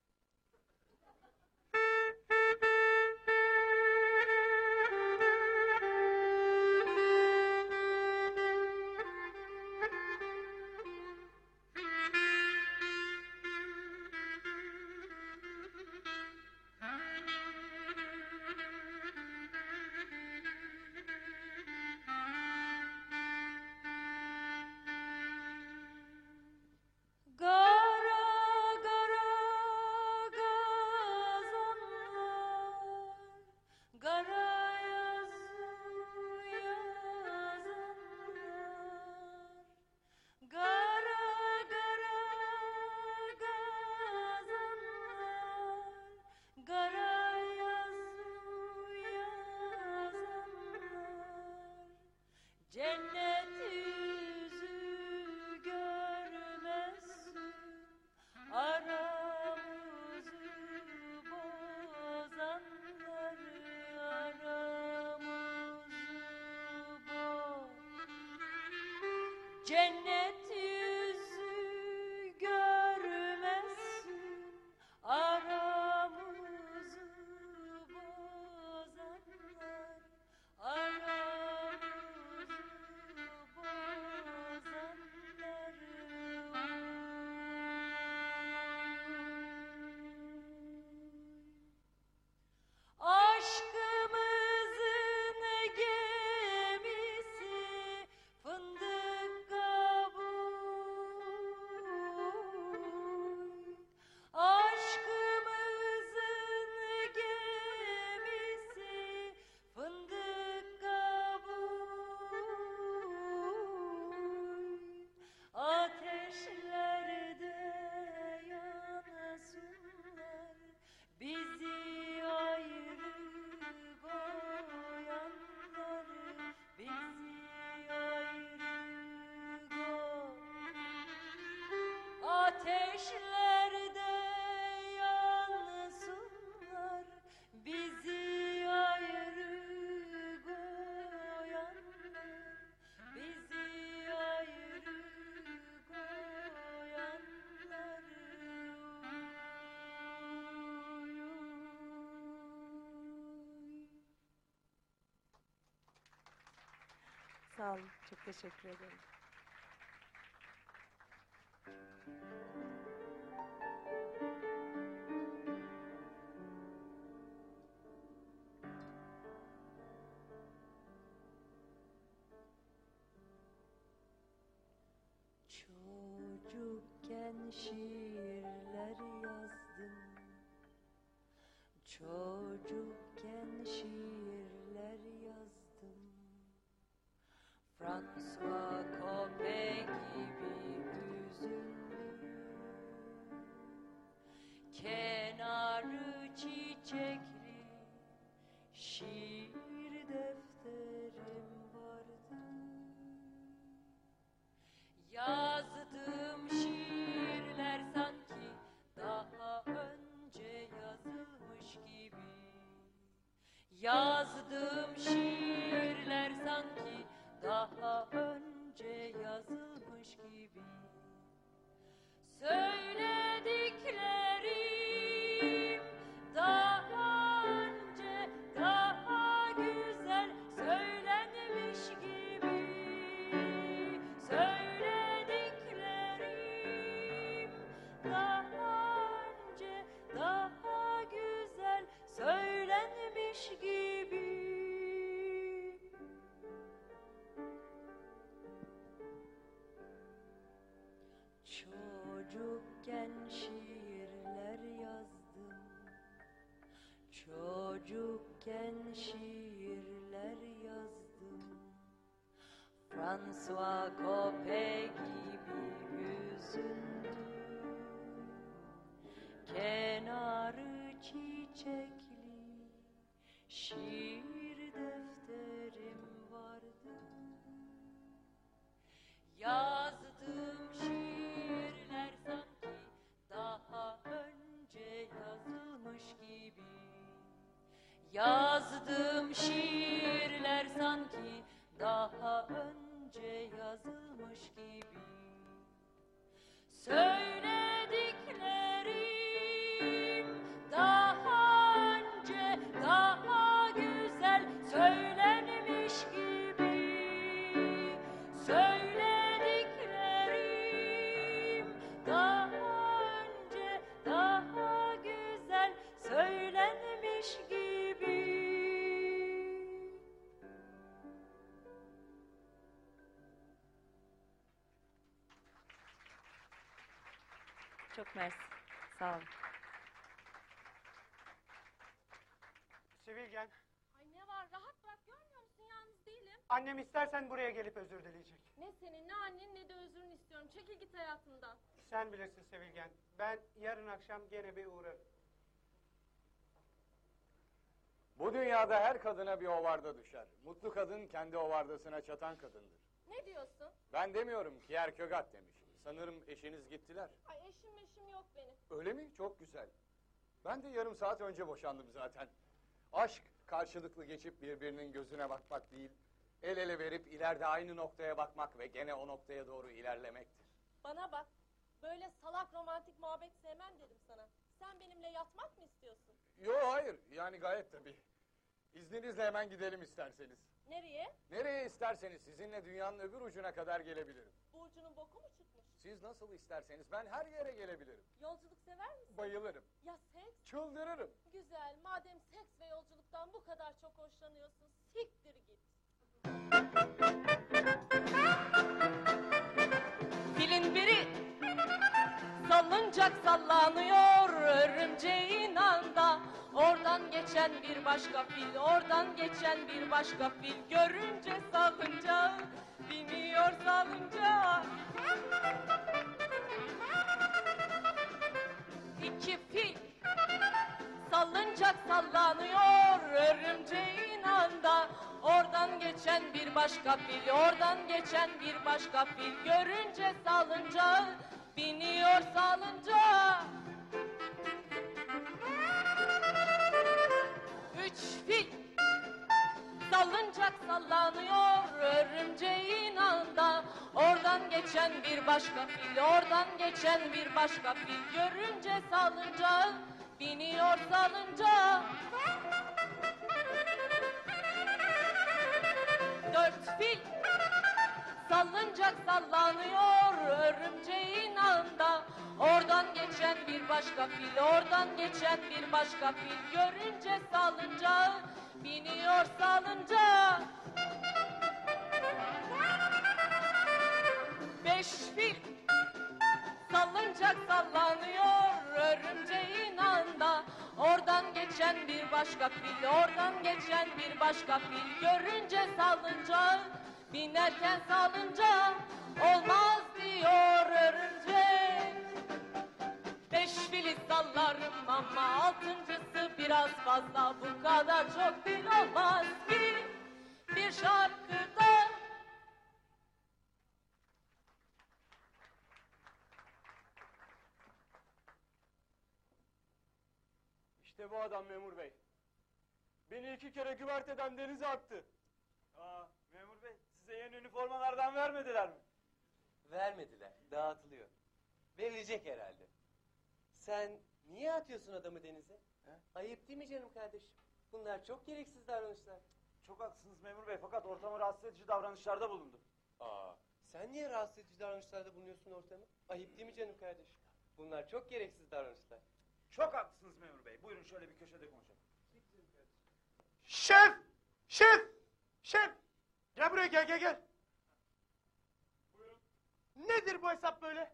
Sağ olun. Çok teşekkür ederim. Çocukken şiirler yazdım Çocukken şiirler yazdım Cope gibi üzüldüm Kenarı çiçekli şiir defterim vardı. Yazdığım şiirler sanki daha önce yazılmış gibi. Yazdığım şiirler sanki daha önce yazılmış gibi. Söylediklerim Çocukken şiirler yazdım. Çocukken şiirler yazdım. François Cope gibi üzüldüm. Kenarı çiçekli şiir defterim vardı. Yazdığım şiirler Yazdığım şiirler sanki daha önce yazılmış gibi. Söylediklerim Çok mersi. Sağ olun. Sevilgen, Ay ne var rahat bırak görmüyor musun yalnız değilim. annem istersen buraya gelip özür dileyecek. Ne senin ne annen ne de özrünü istiyorum. Çekil git hayatımdan. Sen bilirsin Sevilgen. Ben yarın akşam gene bir uğrarım. Bu dünyada her kadına bir ovarda düşer. Mutlu kadın kendi ovardasına çatan kadındır. Ne diyorsun? Ben demiyorum Kier Kögat demiş. Sanırım eşiniz gittiler. Ay eşim eşim yok benim. Öyle mi? Çok güzel. Ben de yarım saat önce boşandım zaten. Aşk karşılıklı geçip birbirinin gözüne bakmak değil, el ele verip ileride aynı noktaya bakmak ve gene o noktaya doğru ilerlemektir. Bana bak. Böyle salak romantik muhabbet sevmem dedim sana. Sen benimle yatmak mı istiyorsun? Yo hayır, yani gayet tabii. İzninizle hemen gidelim isterseniz. Nereye? Nereye isterseniz sizinle dünyanın öbür ucuna kadar gelebilirim. Burcu'nun boku mu çıkmış? Siz nasıl isterseniz ben her yere gelebilirim. Yolculuk sever misin? Bayılırım. Ya seks? Çıldırırım. Güzel. Madem seks ve yolculuktan bu kadar çok hoşlanıyorsun, siktir git. Salıncak sallanıyor örümceğin anda. Oradan geçen bir başka fil, oradan geçen bir başka fil görünce salıncağı biniyor salıncağa. İki fil salıncak sallanıyor örümceğin anda. Oradan geçen bir başka fil, oradan geçen bir başka fil görünce salıncağı biniyor salıncağa. Üç fil salıncak sallanıyor örümceğin anda. Oradan geçen bir başka fil, oradan geçen bir başka fil görünce salıncağı biniyor salıncağa. Dört fil salıncak sallanıyor örümceğin anda. Oradan geçen bir başka fil, oradan geçen bir başka fil görünce salıncağı biniyor salıncağa. Beş fil salıncak sallanıyor örümceğin anda. Oradan geçen bir başka fil, oradan geçen bir başka fil görünce salıncağı binerken salıncağı olmaz diyor örümcek. Beş fili sallarım ama altıncısı biraz fazla bu kadar çok fil olmaz ki bir şarkıda. İşte bu adam memur bey. Beni iki kere güverteden denize attı. Aa, size yeni üniformalardan vermediler mi? Vermediler. Dağıtılıyor. Verilecek herhalde. Sen niye atıyorsun adamı denize? Ayıp değil mi canım kardeşim? Bunlar çok gereksiz davranışlar. Çok haklısınız memur bey fakat ortama rahatsız edici davranışlarda bulundu. Aa, sen niye rahatsız edici davranışlarda bulunuyorsun ortamı? Ayıp değil mi canım kardeşim? Bunlar çok gereksiz davranışlar. Çok haklısınız memur bey. Buyurun şöyle bir köşede konuşalım. Şef! Şef! Şef! Gel buraya gel gel gel. Nedir bu hesap böyle?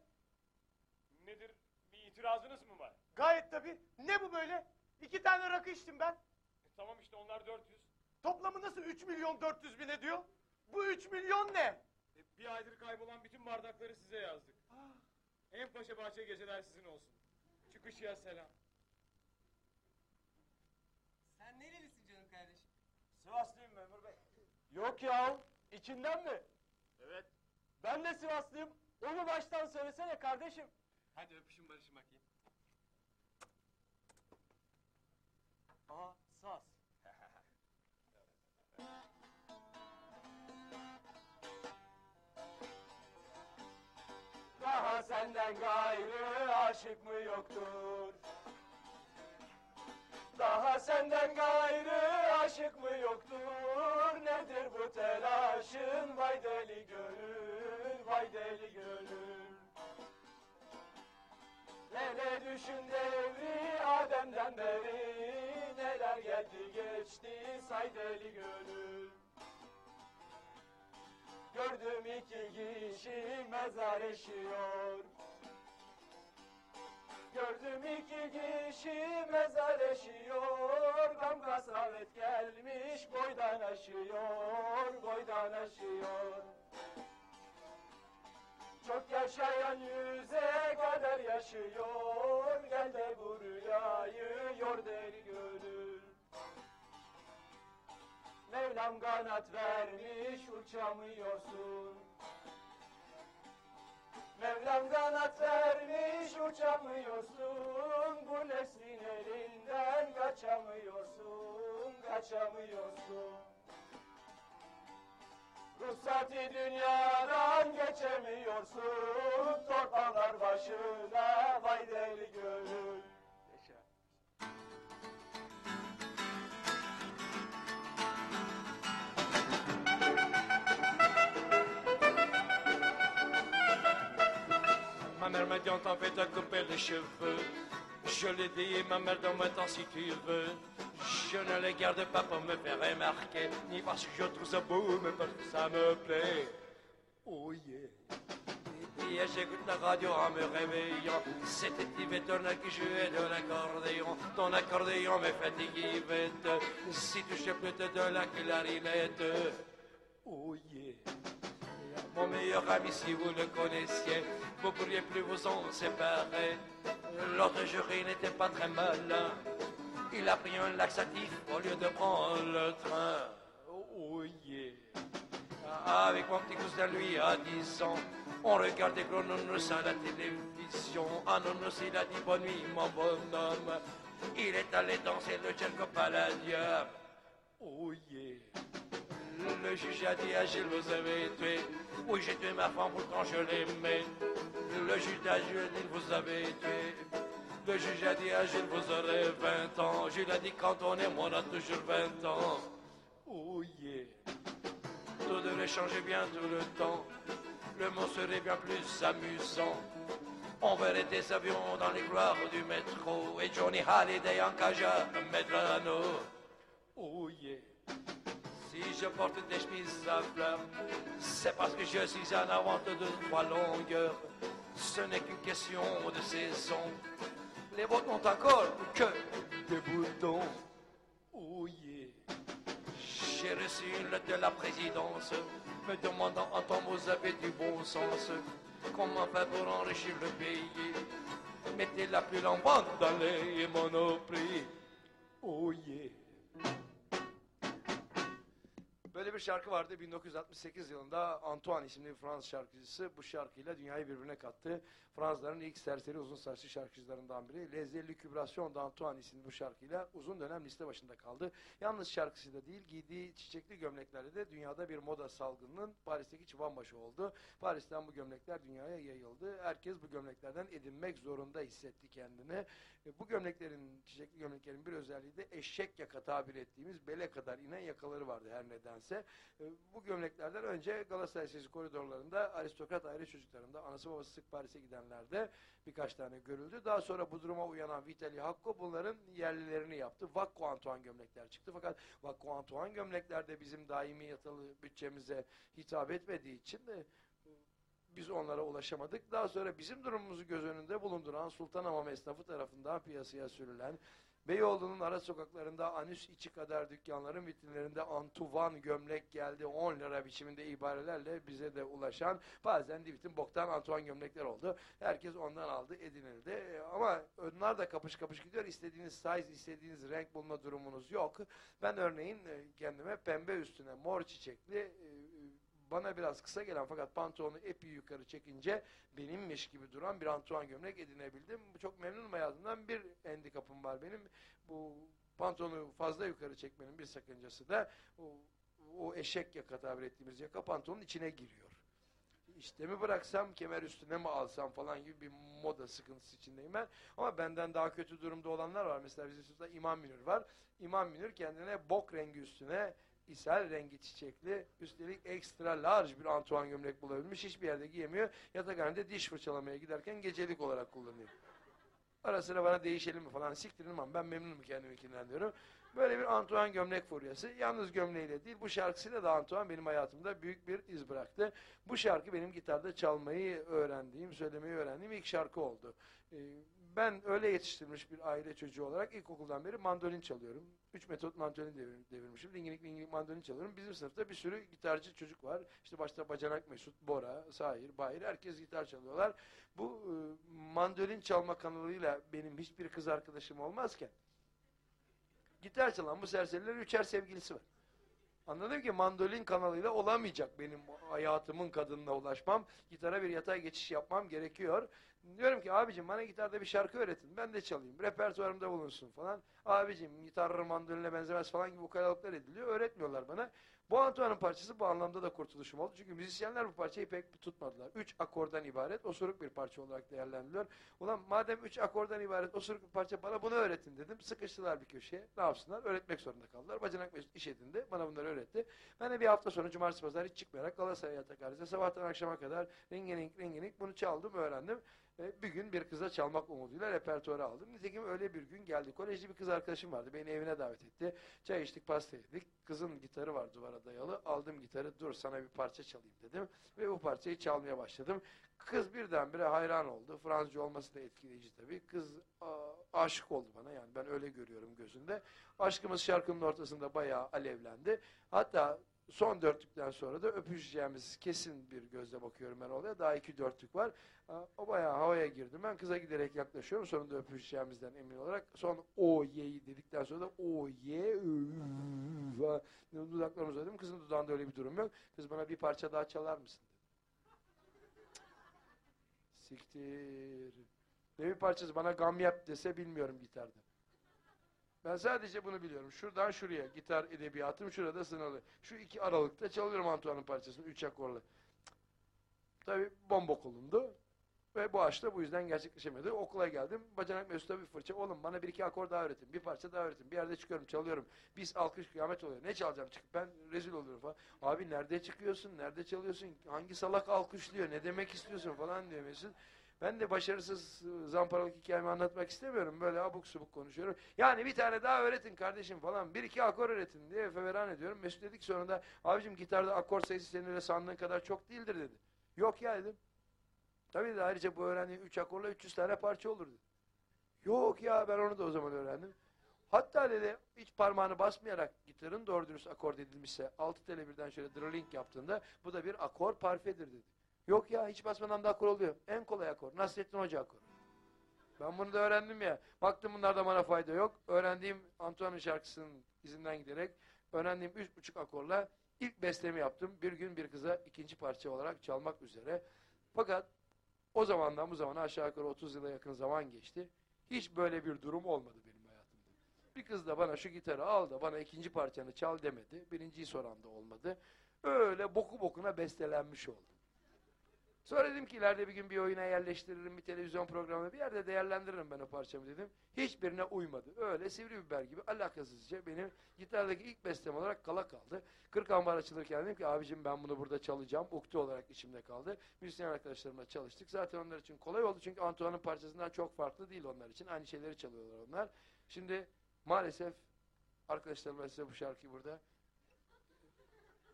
Nedir? Bir itirazınız mı var? Gayet tabii. Ne bu böyle? İki tane rakı içtim ben. E, tamam işte onlar 400. Toplamı nasıl 3 milyon 400 bin ediyor? Bu 3 milyon ne? E, bir aydır kaybolan bütün bardakları size yazdık. En paşa bahçe geceler sizin olsun. Çıkışıya selam. Sen nerelisin canım kardeşim? Sivaslıyım. Yok ya. içinden mi? Evet. Ben de Sivaslıyım. Onu baştan söylesene kardeşim. Hadi öpüşün barışın bakayım. Aha saz. Daha senden gayrı aşık mı yoktur? Daha senden gayrı aşık mı yoktur? Nedir bu telaşın vay deli gönül, vay deli gönül? Hele düşün devri Adem'den beri Neler geldi geçti say deli gönül Gördüm iki kişi mezar eşiyor Gördüm iki kişi mezar eşiyor Gam kasavet gelmiş boydan aşıyor Boydan aşıyor. Çok yaşayan yüze kadar yaşıyor. Gel de bu rüyayı yor deli gönül. Mevlam kanat vermiş uçamıyorsun Mevlam kanat vermiş uçamıyorsun. Bu nefsin elinden kaçamıyorsun Kaçamıyorsun. Ruhsati dünyadan geçemiyorsun. Torpalar başına vay deli gönül Ma dit on t'en fait te couper les cheveux. Je l'ai dit, ma mère donne-moi si tu veux. Je ne les garde pas pour me faire remarquer, ni parce que je trouve ça beau, mais parce que ça me plaît. Oh yeah. Et j'écoute la radio en me réveillant. C'était Turner qui jouait de l'accordéon. Ton accordéon me fatigue Yvette. Si tu peut-être de la clarinette. Oh yeah. Mon meilleur ami, si vous le connaissiez, vous pourriez plus vous en séparer. L'autre jour, il n'était pas très malin. Il a pris un laxatif au lieu de prendre le train. Oh yeah. Avec mon petit cousin, lui, à 10 ans, On gros nounours à la télévision. Un nounours, il a dit bonne nuit, mon bonhomme. Il est allé danser le Django Palladium. Oh yeah. Le juge a dit à Gilles, vous avez tué. Oui, j'ai tué ma femme, pourtant je l'aimais. Le juge a dit, vous avez tué. Le juge a dit à Gilles, vous aurez 20 ans. Gilles a dit, quand on aime, on a toujours 20 ans. Oh yeah. Tout devrait changer bien tout le temps. Le monde serait bien plus amusant. On verrait des avions dans les gloires du métro et Johnny Hallyday en cage à Medrano. Oh yeah. Si je porte des chemises à fleurs, c'est parce que je suis un avant de trois longueurs. Ce n'est qu'une question de saison. Les bottes n'ont encore que des boutons. Oh yeah. J'ai reçu une lettre de la présidence me demandant en tant vous avez du bon sens. Comment faire pour enrichir le pays? Mettez la plus bande dans les monoprix. Oh yeah. Böyle bir şarkı vardı 1968 yılında Antoine isimli bir Fransız şarkıcısı bu şarkıyla dünyayı birbirine kattı. Fransızların ilk serseri uzun saçlı şarkıcılarından biri. Les Élucubrations d'Antoine isimli bu şarkıyla uzun dönem liste başında kaldı. Yalnız şarkısı da değil giydiği çiçekli gömleklerle de dünyada bir moda salgınının Paris'teki çıbanbaşı oldu. Paris'ten bu gömlekler dünyaya yayıldı. Herkes bu gömleklerden edinmek zorunda hissetti kendini. E, Bu gömleklerin, çiçekli gömleklerin bir özelliği de eşek yaka tabir ettiğimiz bele kadar inen yakaları vardı her nedense. E, Bu gömleklerden önce Galatasaray Lisesi koridorlarında aristokrat aile çocuklarında anası babası sık Paris'e gidenlerde birkaç tane görüldü. Daha sonra bu duruma uyanan Vitali Hakko bunların yerlilerini yaptı. Vakko Antoine gömlekler çıktı. Fakat Vakko Antoine gömlekler de bizim daimi yatılı bütçemize hitap etmediği için de biz onlara ulaşamadık. Daha sonra bizim durumumuzu göz önünde bulunduran Sultanhamam esnafı tarafından piyasaya sürülen Beyoğlu'nun ara sokaklarında anüs içi kadar dükkanların vitrinlerinde Antuvan gömlek geldi 10 lira biçiminde ibarelerle bize de ulaşan bazen bütün boktan Antuvan gömlekler oldu. Herkes ondan aldı edinildi. E, Ama onlar da kapış kapış gidiyor. İstediğiniz size, istediğiniz renk bulma durumunuz yok. Ben örneğin e, kendime pembe üstüne mor çiçekli e, bana biraz kısa gelen fakat pantolonu epey yukarı çekince benimmiş gibi duran bir Antoine gömlek edinebildim. Çok memnunum hayatımdan. Bir handikapım var benim. Bu pantolonu fazla yukarı çekmenin bir sakıncası da o, o eşek yaka tabir ettiğimiz yaka pantolonun içine giriyor. İşte mi bıraksam, kemer üstüne mi alsam falan gibi bir moda sıkıntısı içindeyim ben. Ama benden daha kötü durumda olanlar var. Mesela bizim sınıfta İmam Münir var. İmam Münir kendine bok rengi üstüne ishal rengi çiçekli, üstelik ekstra large bir Antoine gömlek bulabilmiş. Hiçbir yerde giyemiyor. Yatakhanede diş fırçalamaya giderken gecelik olarak kullanıyor. Ara sıra bana değişelim mi falan siktirin ama ben memnunum kendiminkinden diyorum. Böyle bir Antoine gömlek furyası. Yalnız gömleğiyle değil bu şarkısıyla da Antoine benim hayatımda büyük bir iz bıraktı. Bu şarkı benim gitarda çalmayı öğrendiğim, söylemeyi öğrendiğim ilk şarkı oldu. Ee, ben öyle yetiştirilmiş bir aile çocuğu olarak ilkokuldan beri mandolin çalıyorum. Üç metot mandolin devir, devirmişim. Dinginik dinginik mandolin çalıyorum. Bizim sınıfta bir sürü gitarcı çocuk var. İşte başta Bacanak Mesut, Bora, Sahir, Bahir herkes gitar çalıyorlar. Bu e, mandolin çalma kanalıyla benim hiçbir kız arkadaşım olmazken gitar çalan bu serserilerin üçer sevgilisi var. Anladım ki mandolin kanalıyla olamayacak benim hayatımın kadınına ulaşmam. Gitara bir yatay geçiş yapmam gerekiyor. Diyorum ki abicim bana gitarda bir şarkı öğretin. Ben de çalayım. Repertuarımda bulunsun falan. Abicim gitar mandoline benzemez falan gibi ukalalıklar ediliyor. Öğretmiyorlar bana. Bu Antoine'ın parçası bu anlamda da kurtuluşum oldu. Çünkü müzisyenler bu parçayı pek tutmadılar. Üç akordan ibaret osuruk bir parça olarak değerlendiriliyor. Ulan madem üç akordan ibaret osuruk bir parça bana bunu öğretin dedim. Sıkıştılar bir köşeye. Ne yapsınlar? Öğretmek zorunda kaldılar. Bacanak Mesut iş edindi. Bana bunları öğretti. Ben de bir hafta sonra cumartesi pazar hiç çıkmayarak Galatasaray yatakhanesi sabahtan akşama kadar rengenik rengenik bunu çaldım öğrendim. E, bir gün bir kıza çalmak umuduyla repertuarı aldım. Nitekim öyle bir gün geldi. Kolejli bir kız arkadaşım vardı. Beni evine davet etti. Çay içtik, pasta yedik. Kızın gitarı var duvara dayalı. Aldım gitarı. Dur sana bir parça çalayım dedim. Ve bu parçayı çalmaya başladım. Kız birdenbire hayran oldu. Fransızca olması da etkileyici tabii. Kız aşık oldu bana. Yani ben öyle görüyorum gözünde. Aşkımız şarkının ortasında bayağı alevlendi. Hatta son dörtlükten sonra da öpüşeceğimiz kesin bir gözle bakıyorum ben olaya. Daha iki dörtlük var. O bayağı havaya girdim. Ben kıza giderek yaklaşıyorum. Sonunda öpüşeceğimizden emin olarak. Son o ye'yi dedikten sonra da o ye dudaklarımı uzadım. Kızın dudağında öyle bir durum yok. Kız bana bir parça daha çalar mısın? Siktir. Devir parçası bana gam yap dese bilmiyorum gitarda. Ben sadece bunu biliyorum. Şuradan şuraya gitar edebiyatım şurada sınırlı. Şu iki aralıkta çalıyorum Antoine'ın parçasını. Üç akorlu. Tabii bomba kolundu. Ve bu aşk bu yüzden gerçekleşemedi. Okula geldim. Bacanak Mesut'a bir fırça. Oğlum bana bir iki akor daha öğretin. Bir parça daha öğretin. Bir yerde çıkıyorum çalıyorum. Biz alkış kıyamet oluyor. Ne çalacağım çıkıp ben rezil oluyorum falan. Abi nerede çıkıyorsun? Nerede çalıyorsun? Hangi salak alkışlıyor? Ne demek istiyorsun falan diyor Mesut. Ben de başarısız ıı, zamparalık hikayemi anlatmak istemiyorum. Böyle abuk subuk konuşuyorum. Yani bir tane daha öğretin kardeşim falan. Bir iki akor öğretin diye feveran ediyorum. Mesut dedik sonunda abicim gitarda akor sayısı senin sandığın kadar çok değildir dedi. Yok ya dedim. Tabii de ayrıca bu öğrendiğin üç akorla 300 tane parça olur dedi. Yok ya ben onu da o zaman öğrendim. Hatta dedi hiç parmağını basmayarak gitarın doğru dürüst akord edilmişse 6 tele birden şöyle drilling yaptığında bu da bir akor parfedir dedi. Yok ya hiç basmadan da akor oluyor. En kolay akor. Nasrettin Hoca akoru. Ben bunu da öğrendim ya. Baktım bunlarda bana fayda yok. Öğrendiğim Antoine'ın şarkısının izinden giderek öğrendiğim üç buçuk akorla ilk bestemi yaptım. Bir gün bir kıza ikinci parça olarak çalmak üzere. Fakat o zamandan bu zamana aşağı yukarı 30 yıla yakın zaman geçti. Hiç böyle bir durum olmadı benim hayatımda. Bir kız da bana şu gitarı al da bana ikinci parçanı çal demedi. Birinciyi soran da olmadı. Öyle boku bokuna bestelenmiş oldu. Sonra dedim ki ileride bir gün bir oyuna yerleştiririm, bir televizyon programına bir yerde değerlendiririm ben o parçamı dedim. Hiçbirine uymadı. Öyle sivri biber gibi alakasızca benim gitardaki ilk bestem olarak kala kaldı. Kırk ambar açılırken dedim ki abicim ben bunu burada çalacağım. Ukde olarak içimde kaldı. Müzisyen arkadaşlarımla çalıştık. Zaten onlar için kolay oldu çünkü Antoine'ın parçasından çok farklı değil onlar için. Aynı şeyleri çalıyorlar onlar. Şimdi maalesef arkadaşlarıma size bu şarkıyı burada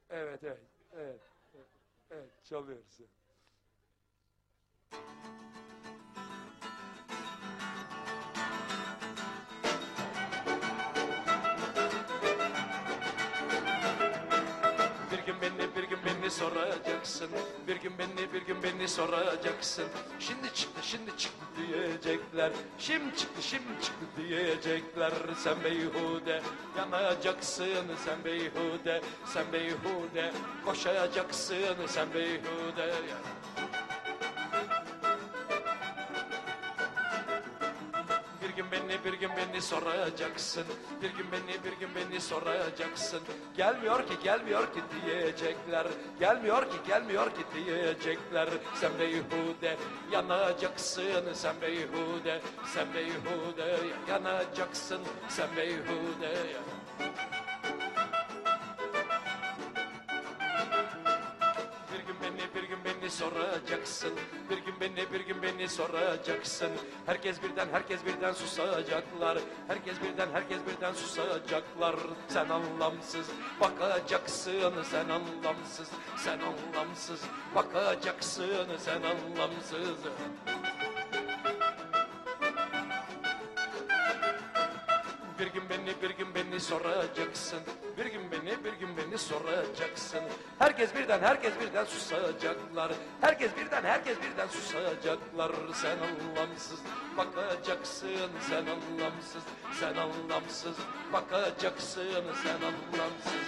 Evet, evet, evet, evet, evet çalıyoruz. Bir gün beni bir gün beni soracaksın. Bir gün beni bir gün beni soracaksın. Şimdi çıktı şimdi çıktı diyecekler. Şimdi çıktı şimdi çıktı diyecekler. Sen beyhude yanacaksın Sen beyhude sen beyhude Koşacaksın sen beyhude. Bir beni bir gün beni soracaksın. Bir gün beni bir gün beni soracaksın. Gelmiyor ki gelmiyor ki diyecekler. Gelmiyor ki gelmiyor ki diyecekler. Sen beyhude yanacaksın. Sen beyhude sen beyhude yanacaksın. Sen beyhude Bir soracaksın. Bir gün beni bir gün beni soracaksın. Herkes birden herkes birden susacaklar. Herkes birden herkes birden susacaklar. Sen anlamsız bakacaksın Sen anlamsız sen anlamsız bakacaksın Sen anlamsız. Bir gün beni bir gün beni soracaksın. Bir gün beni bir gün beni soracaksın. Herkes birden herkes birden susacaklar. Herkes birden herkes birden susacaklar. Sen anlamsız bakacaksın Sen anlamsız sen anlamsız bakacaksın Sen anlamsız.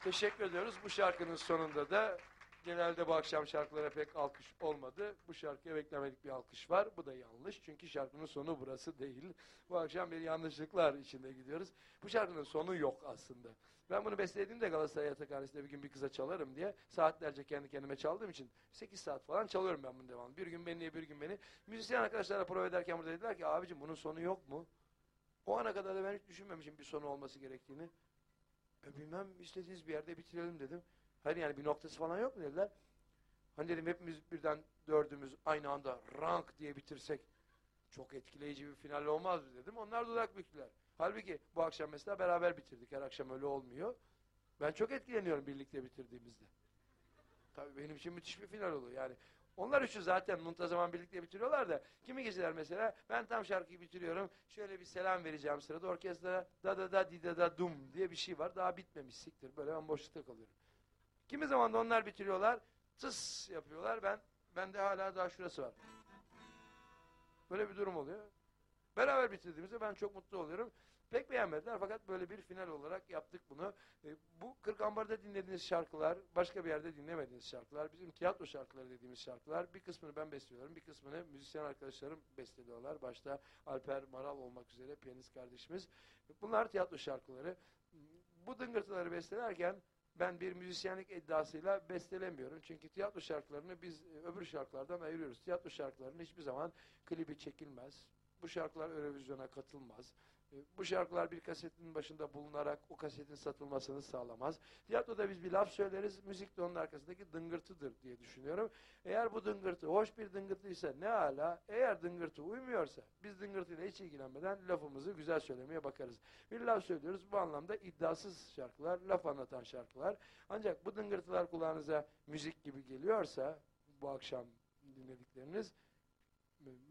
Teşekkür ediyoruz. Bu şarkının sonunda da genelde bu akşam şarkılara pek alkış olmadı. Bu şarkıya beklemedik bir alkış var. Bu da yanlış. Çünkü şarkının sonu burası değil. Bu akşam bir yanlışlıklar içinde gidiyoruz. Bu şarkının sonu yok aslında. Ben bunu beslediğimde Galatasaray Yatakhanesi'nde bir gün bir kıza çalarım diye saatlerce kendi kendime çaldığım için 8 saat falan çalıyorum ben bunu devamlı. Bir gün beni, bir gün beni. Müzisyen arkadaşlarla prova ederken burada dediler ki abicim bunun sonu yok mu? O ana kadar da ben hiç düşünmemişim bir sonu olması gerektiğini. E bilmem istediğiniz bir yerde bitirelim dedim. Hayır yani bir noktası falan yok mu dediler. Hani dedim hepimiz birden dördümüz aynı anda rank diye bitirsek çok etkileyici bir final olmaz mı dedim. Onlar dudak büktüler. Halbuki bu akşam mesela beraber bitirdik. Her akşam öyle olmuyor. Ben çok etkileniyorum birlikte bitirdiğimizde. Tabii benim için müthiş bir final oluyor. Yani onlar üçü zaten muntazaman birlikte bitiriyorlar da kimi geceler mesela ben tam şarkıyı bitiriyorum. Şöyle bir selam vereceğim sırada orkestra da da da di da da dum diye bir şey var. Daha bitmemiş siktir. Böyle ben boşlukta kalıyorum. Kimi zaman da onlar bitiriyorlar. Tıs yapıyorlar. Ben bende hala daha şurası var. Böyle bir durum oluyor. Beraber bitirdiğimizde ben çok mutlu oluyorum. Pek beğenmediler fakat böyle bir final olarak yaptık bunu. E, bu Kırkambar'da dinlediğiniz şarkılar, başka bir yerde dinlemediğiniz şarkılar, bizim tiyatro şarkıları dediğimiz şarkılar. Bir kısmını ben besteliyorum, bir kısmını müzisyen arkadaşlarım besteliyorlar. Başta Alper Maral olmak üzere piyanist kardeşimiz. Bunlar tiyatro şarkıları. Bu dıngırtıları bestelerken ben bir müzisyenlik iddiasıyla bestelemiyorum. Çünkü tiyatro şarkılarını biz e, öbür şarkılardan ayırıyoruz. Tiyatro şarkılarının hiçbir zaman klibi çekilmez. Bu şarkılar Eurovizyona katılmaz. E, Bu şarkılar bir kasetin başında bulunarak o kasetin satılmasını sağlamaz. Tiyatroda biz bir laf söyleriz, müzik de onun arkasındaki dıngırtıdır diye düşünüyorum. Eğer bu dıngırtı hoş bir dıngırtıysa ne ala, eğer dıngırtı uymuyorsa biz dıngırtıyla hiç ilgilenmeden lafımızı güzel söylemeye bakarız. Bir laf söylüyoruz bu anlamda iddiasız şarkılar, laf anlatan şarkılar. Ancak bu dıngırtılar kulağınıza müzik gibi geliyorsa bu akşam dinledikleriniz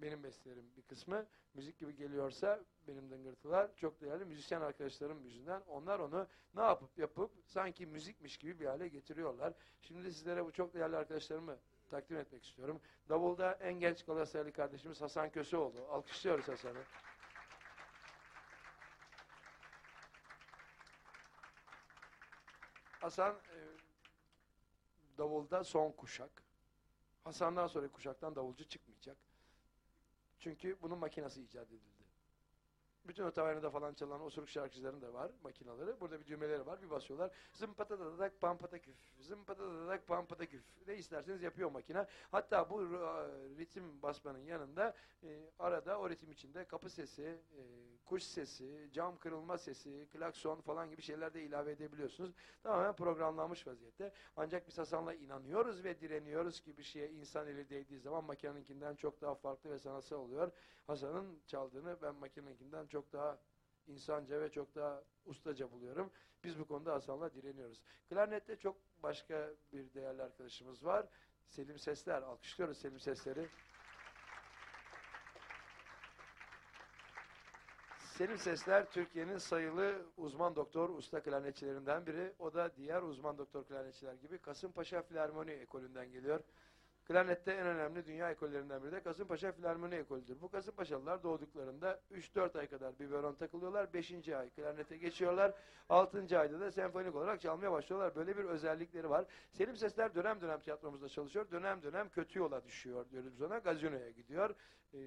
benim bestelerim bir kısmı müzik gibi geliyorsa benim dıngırtılar çok değerli müzisyen arkadaşlarım yüzünden onlar onu ne yapıp yapıp sanki müzikmiş gibi bir hale getiriyorlar. Şimdi sizlere bu çok değerli arkadaşlarımı takdim etmek istiyorum. Davulda en genç Galatasaraylı kardeşimiz Hasan Köseoğlu. Alkışlıyoruz Hasan'ı. Hasan e, davulda son kuşak. Hasan'dan sonra kuşaktan davulcu çıkmayacak. Çünkü bunun makinesi icat edildi. Bütün o tavernada falan çalan osuruk şarkıcıların da var makinaları. Burada bir düğmeleri var. Bir basıyorlar. Zımpata dadak pampata küf. Zımpata dadak pampata küf. Ne isterseniz yapıyor makine. Hatta bu e, ritim basmanın yanında e, arada o ritim içinde kapı sesi, e, kuş sesi, cam kırılma sesi, klakson falan gibi şeyler de ilave edebiliyorsunuz. Tamamen programlanmış vaziyette. Ancak biz Hasan'la inanıyoruz ve direniyoruz ki bir şeye insan eli değdiği zaman makineninkinden çok daha farklı ve sanatsal oluyor. Hasan'ın çaldığını ben makineninkinden çok daha insanca ve çok daha ustaca buluyorum. Biz bu konuda Hasan'la direniyoruz. Klarnette çok başka bir değerli arkadaşımız var. Selim Sesler. Alkışlıyoruz Selim Sesler'i. Selim Sesler Türkiye'nin sayılı uzman doktor usta klarnetçilerinden biri. O da diğer uzman doktor klarnetçiler gibi Kasımpaşa Filarmoni ekolünden geliyor. Klarnette en önemli dünya ekollerinden biri de Kasımpaşa Filarmoni ekolüdür. Bu Kasımpaşalılar doğduklarında 3-4 ay kadar biberon takılıyorlar. 5. ay klarnete geçiyorlar. 6. ayda da senfonik olarak çalmaya başlıyorlar. Böyle bir özellikleri var. Selim Sesler dönem dönem tiyatromuzda çalışıyor. Dönem dönem kötü yola düşüyor diyoruz ona. Gazinoya gidiyor. Ee,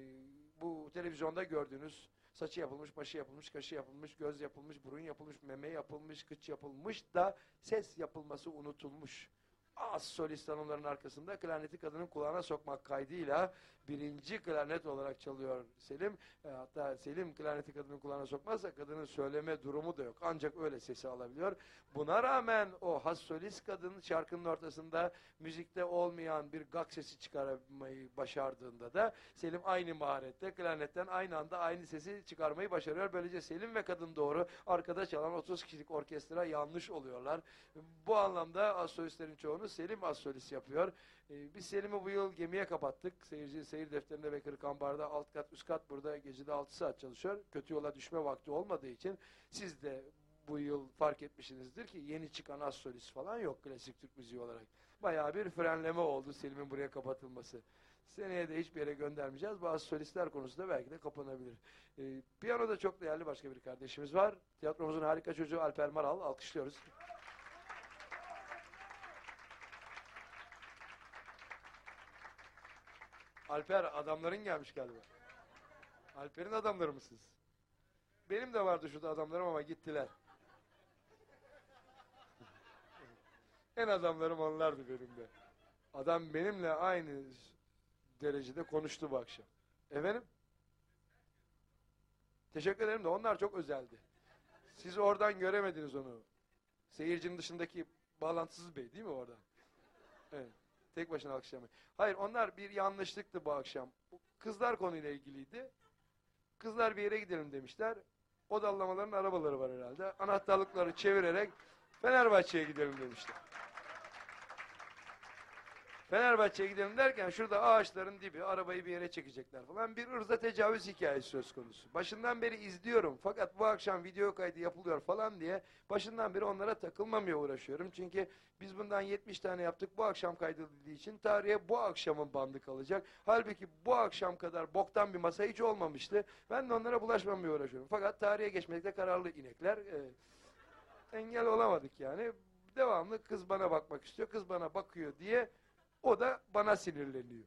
bu televizyonda gördüğünüz saçı yapılmış, başı yapılmış, kaşı yapılmış, göz yapılmış, burun yapılmış, meme yapılmış, kıç yapılmış da ses yapılması unutulmuş. Az solist hanımların arkasında klarneti kadının kulağına sokmak kaydıyla birinci klarnet olarak çalıyor Selim. E, hatta Selim klarneti kadının kulağına sokmazsa kadının söyleme durumu da yok. Ancak öyle sesi alabiliyor. Buna rağmen o has solist kadın şarkının ortasında müzikte olmayan bir gak sesi çıkarmayı başardığında da Selim aynı maharette klarnetten aynı anda aynı sesi çıkarmayı başarıyor. Böylece Selim ve kadın doğru arkada çalan 30 kişilik orkestra yanlış oluyorlar. Bu anlamda az solistlerin çoğunu Selim az yapıyor. Ee, biz Selim'i bu yıl gemiye kapattık. Seyirci seyir defterinde ve Kırıkambar'da alt kat üst kat burada gecede 6 saat çalışıyor. Kötü yola düşme vakti olmadığı için siz de bu yıl fark etmişsinizdir ki yeni çıkan az falan yok klasik Türk müziği olarak. Bayağı bir frenleme oldu Selim'in buraya kapatılması. Seneye de hiçbir yere göndermeyeceğiz. Bazı solistler konusunda belki de kapanabilir. Ee, piyanoda çok değerli başka bir kardeşimiz var. Tiyatromuzun harika çocuğu Alper Maral. Alkışlıyoruz. Alper adamların gelmiş galiba. Alper'in adamları mısınız? Benim de vardı şurada adamlarım ama gittiler. en adamlarım onlardı benim de. Adam benimle aynı derecede konuştu bu akşam. Efendim? Teşekkür ederim de onlar çok özeldi. Siz oradan göremediniz onu. Seyircinin dışındaki bağlantısız bey değil mi oradan? Evet. Tek başına alkışlamayın. Hayır onlar bir yanlışlıktı bu akşam. Kızlar konuyla ilgiliydi. Kızlar bir yere gidelim demişler. O dallamaların arabaları var herhalde. Anahtarlıkları çevirerek Fenerbahçe'ye gidelim demişler. Fenerbahçe'ye gidelim derken şurada ağaçların dibi arabayı bir yere çekecekler falan. Bir ırza tecavüz hikayesi söz konusu. Başından beri izliyorum fakat bu akşam video kaydı yapılıyor falan diye başından beri onlara takılmamaya uğraşıyorum. Çünkü biz bundan 70 tane yaptık bu akşam kaydedildiği için tarihe bu akşamın bandı kalacak. Halbuki bu akşam kadar boktan bir masa hiç olmamıştı. Ben de onlara bulaşmamaya uğraşıyorum. Fakat tarihe geçmekte kararlı inekler. e, engel olamadık yani. Devamlı kız bana bakmak istiyor, kız bana bakıyor diye o da bana sinirleniyor.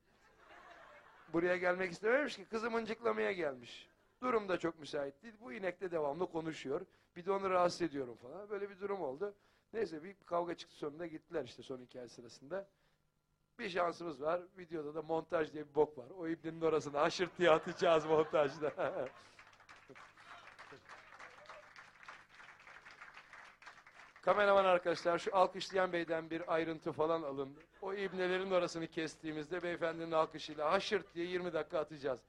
Buraya gelmek istememiş ki kızı mıncıklamaya gelmiş. Durum da çok müsait değil. Bu inek de devamlı konuşuyor. Bir de onu rahatsız ediyorum falan. Böyle bir durum oldu. Neyse bir kavga çıktı sonunda gittiler işte son hikaye sırasında. Bir şansımız var. Videoda da montaj diye bir bok var. O ibnenin orasını haşırt diye atacağız montajda. (laughs) Kameraman arkadaşlar şu alkışlayan beyden bir ayrıntı falan alın. O ibnelerin orasını kestiğimizde beyefendinin alkışıyla haşırt diye 20 dakika atacağız.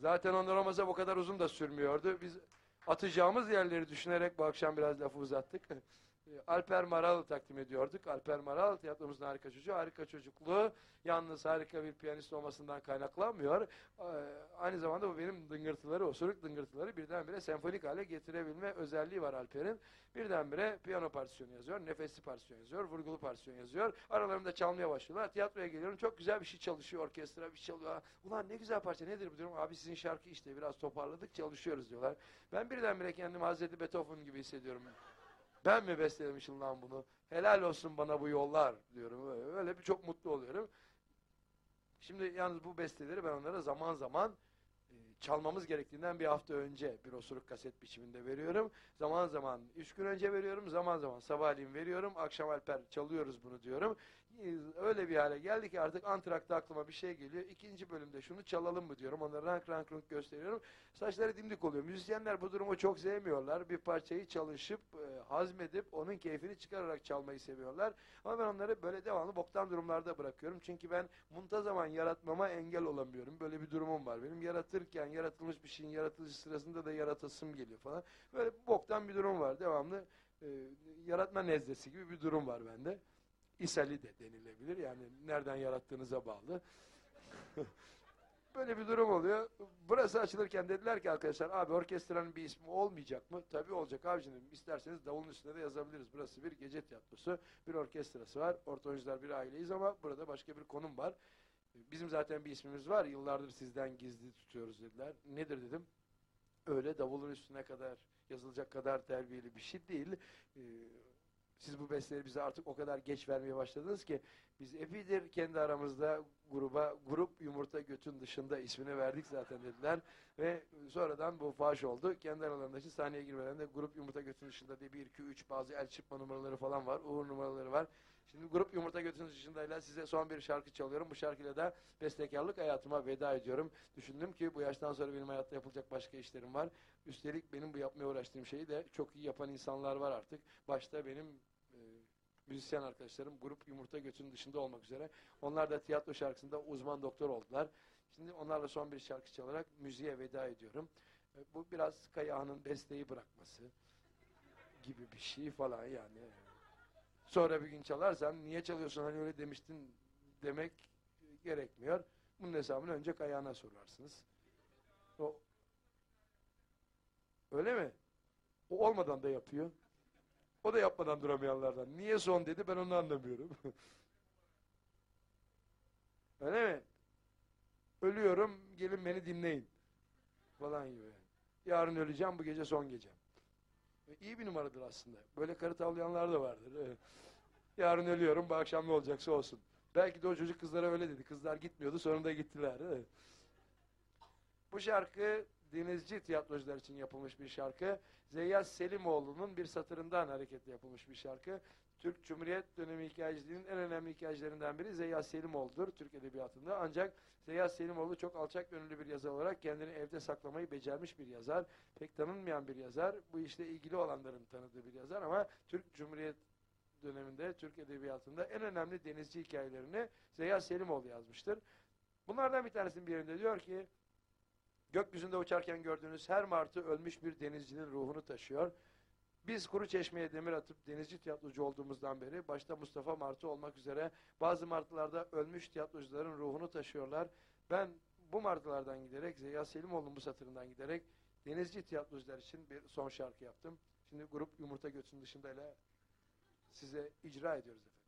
Zaten onlar olmasa bu kadar uzun da sürmüyordu. Biz atacağımız yerleri düşünerek bu akşam biraz lafı uzattık. (laughs) Alper Maral takdim ediyorduk. Alper Maral tiyatromuzun harika çocuğu. Harika çocukluğu yalnız harika bir piyanist olmasından kaynaklanmıyor. Ee, Aynı zamanda bu benim dıngırtıları, osuruk dıngırtıları birdenbire senfonik hale getirebilme özelliği var Alper'in. Birdenbire piyano partisyonu yazıyor, nefesli partisyon yazıyor, vurgulu partisyon yazıyor. Aralarında çalmaya başlıyorlar. Tiyatroya geliyorum. Çok güzel bir şey çalışıyor. Orkestra bir şey çalıyor. Ulan ne güzel parça nedir bu diyorum. Abi sizin şarkı işte biraz toparladık çalışıyoruz diyorlar. Ben birdenbire kendimi Hazreti Beethoven gibi hissediyorum. Ben mi bestelemişim lan bunu? Helal olsun bana bu yollar diyorum. Öyle bir çok mutlu oluyorum. Şimdi yalnız bu besteleri ben onlara zaman zaman e, çalmamız gerektiğinden bir hafta önce bir osuruk kaset biçiminde veriyorum. Zaman zaman üç gün önce veriyorum. Zaman zaman sabahleyin veriyorum. Akşam Alper çalıyoruz bunu diyorum. Öyle bir hale geldi ki artık antrakta aklıma bir şey geliyor. İkinci bölümde şunu çalalım mı diyorum. Onlara rank rank rank gösteriyorum. Saçları dimdik oluyor. Müzisyenler bu durumu çok sevmiyorlar. Bir parçayı çalışıp, e, hazmedip, onun keyfini çıkararak çalmayı seviyorlar. Ama ben onları böyle devamlı boktan durumlarda bırakıyorum. Çünkü ben muntazaman yaratmama engel olamıyorum. Böyle bir durumum var. Benim yaratırken yaratılmış bir şeyin yaratılışı sırasında da yaratasım geliyor falan. Böyle boktan bir durum var. Devamlı e, yaratma nezlesi gibi bir durum var bende. İshali de denilebilir. Yani nereden yarattığınıza bağlı. (laughs) Böyle bir durum oluyor. Burası açılırken dediler ki arkadaşlar abi orkestranın bir ismi olmayacak mı? Tabii olacak abicim. İsterseniz davulun üstüne de yazabiliriz. Burası bir gece tiyatrosu. Bir orkestrası var. Orta bir aileyiz ama burada başka bir konum var. Bizim zaten bir ismimiz var. Yıllardır sizden gizli tutuyoruz dediler. Nedir dedim. Öyle davulun üstüne kadar yazılacak kadar terbiyeli bir şey değil. Ee, siz bu besteleri bize artık o kadar geç vermeye başladınız ki biz epeydir kendi aramızda gruba grup yumurta götün dışında ismini verdik zaten dediler ve sonradan bu faş oldu. Kendi aralarındaki sahneye girmelerinde grup yumurta götün dışında diye 1 2 3 bazı el çırpma numaraları falan var. Uğur numaraları var. Şimdi grup yumurta götün dışındayla size son bir şarkı çalıyorum. Bu şarkıyla da bestekarlık hayatıma veda ediyorum. Düşündüm ki bu yaştan sonra benim hayatta yapılacak başka işlerim var. Üstelik benim bu yapmaya uğraştığım şeyi de çok iyi yapan insanlar var artık. Başta benim müzisyen arkadaşlarım grup yumurta götünün dışında olmak üzere. Onlar da tiyatro şarkısında uzman doktor oldular. Şimdi onlarla son bir şarkı çalarak müziğe veda ediyorum. Bu biraz Kayahan'ın besteyi bırakması gibi bir şey falan yani. Sonra bir gün çalarsan niye çalıyorsun hani öyle demiştin demek gerekmiyor. Bunun hesabını önce Kayahan'a sorarsınız. O Öyle mi? O olmadan da yapıyor. O da yapmadan duramayanlardan. Niye son dedi ben onu anlamıyorum. (laughs) Öyle mi? Ölüyorum gelin beni dinleyin. Falan gibi. Yarın öleceğim bu gece son gecem. E, İyi bir numaradır aslında. Böyle karı tavlayanlar da vardır. (laughs) Yarın ölüyorum bu akşam ne olacaksa olsun. Belki de o çocuk kızlara öyle dedi. Kızlar gitmiyordu sonunda gittiler. (laughs) Bu şarkı denizci tiyatrocular için yapılmış bir şarkı. Zeyyaz Selimoğlu'nun bir satırından hareketle yapılmış bir şarkı. Türk Cumhuriyet dönemi hikayeciliğinin en önemli hikayecilerinden biri Zeyyaz Selimoğlu'dur Türk Edebiyatı'nda. Ancak Zeyyaz Selimoğlu çok alçak gönüllü bir yazar olarak kendini evde saklamayı becermiş bir yazar. Pek tanınmayan bir yazar. Bu işle ilgili olanların tanıdığı bir yazar ama Türk Cumhuriyet döneminde Türk Edebiyatı'nda en önemli denizci hikayelerini Zeyyaz Selimoğlu yazmıştır. Bunlardan bir tanesinin bir yerinde diyor ki Gökyüzünde uçarken gördüğünüz her martı ölmüş bir denizcinin ruhunu taşıyor. Biz Kuru Çeşme'ye demir atıp denizci tiyatrocu olduğumuzdan beri başta Mustafa Martı olmak üzere bazı martılarda ölmüş tiyatrocuların ruhunu taşıyorlar. Ben bu martılardan giderek Zeya Selimoğlu'nun bu satırından giderek denizci tiyatrocular için bir son şarkı yaptım. Şimdi grup Yumurta Götü'nün dışında ile size icra ediyoruz efendim.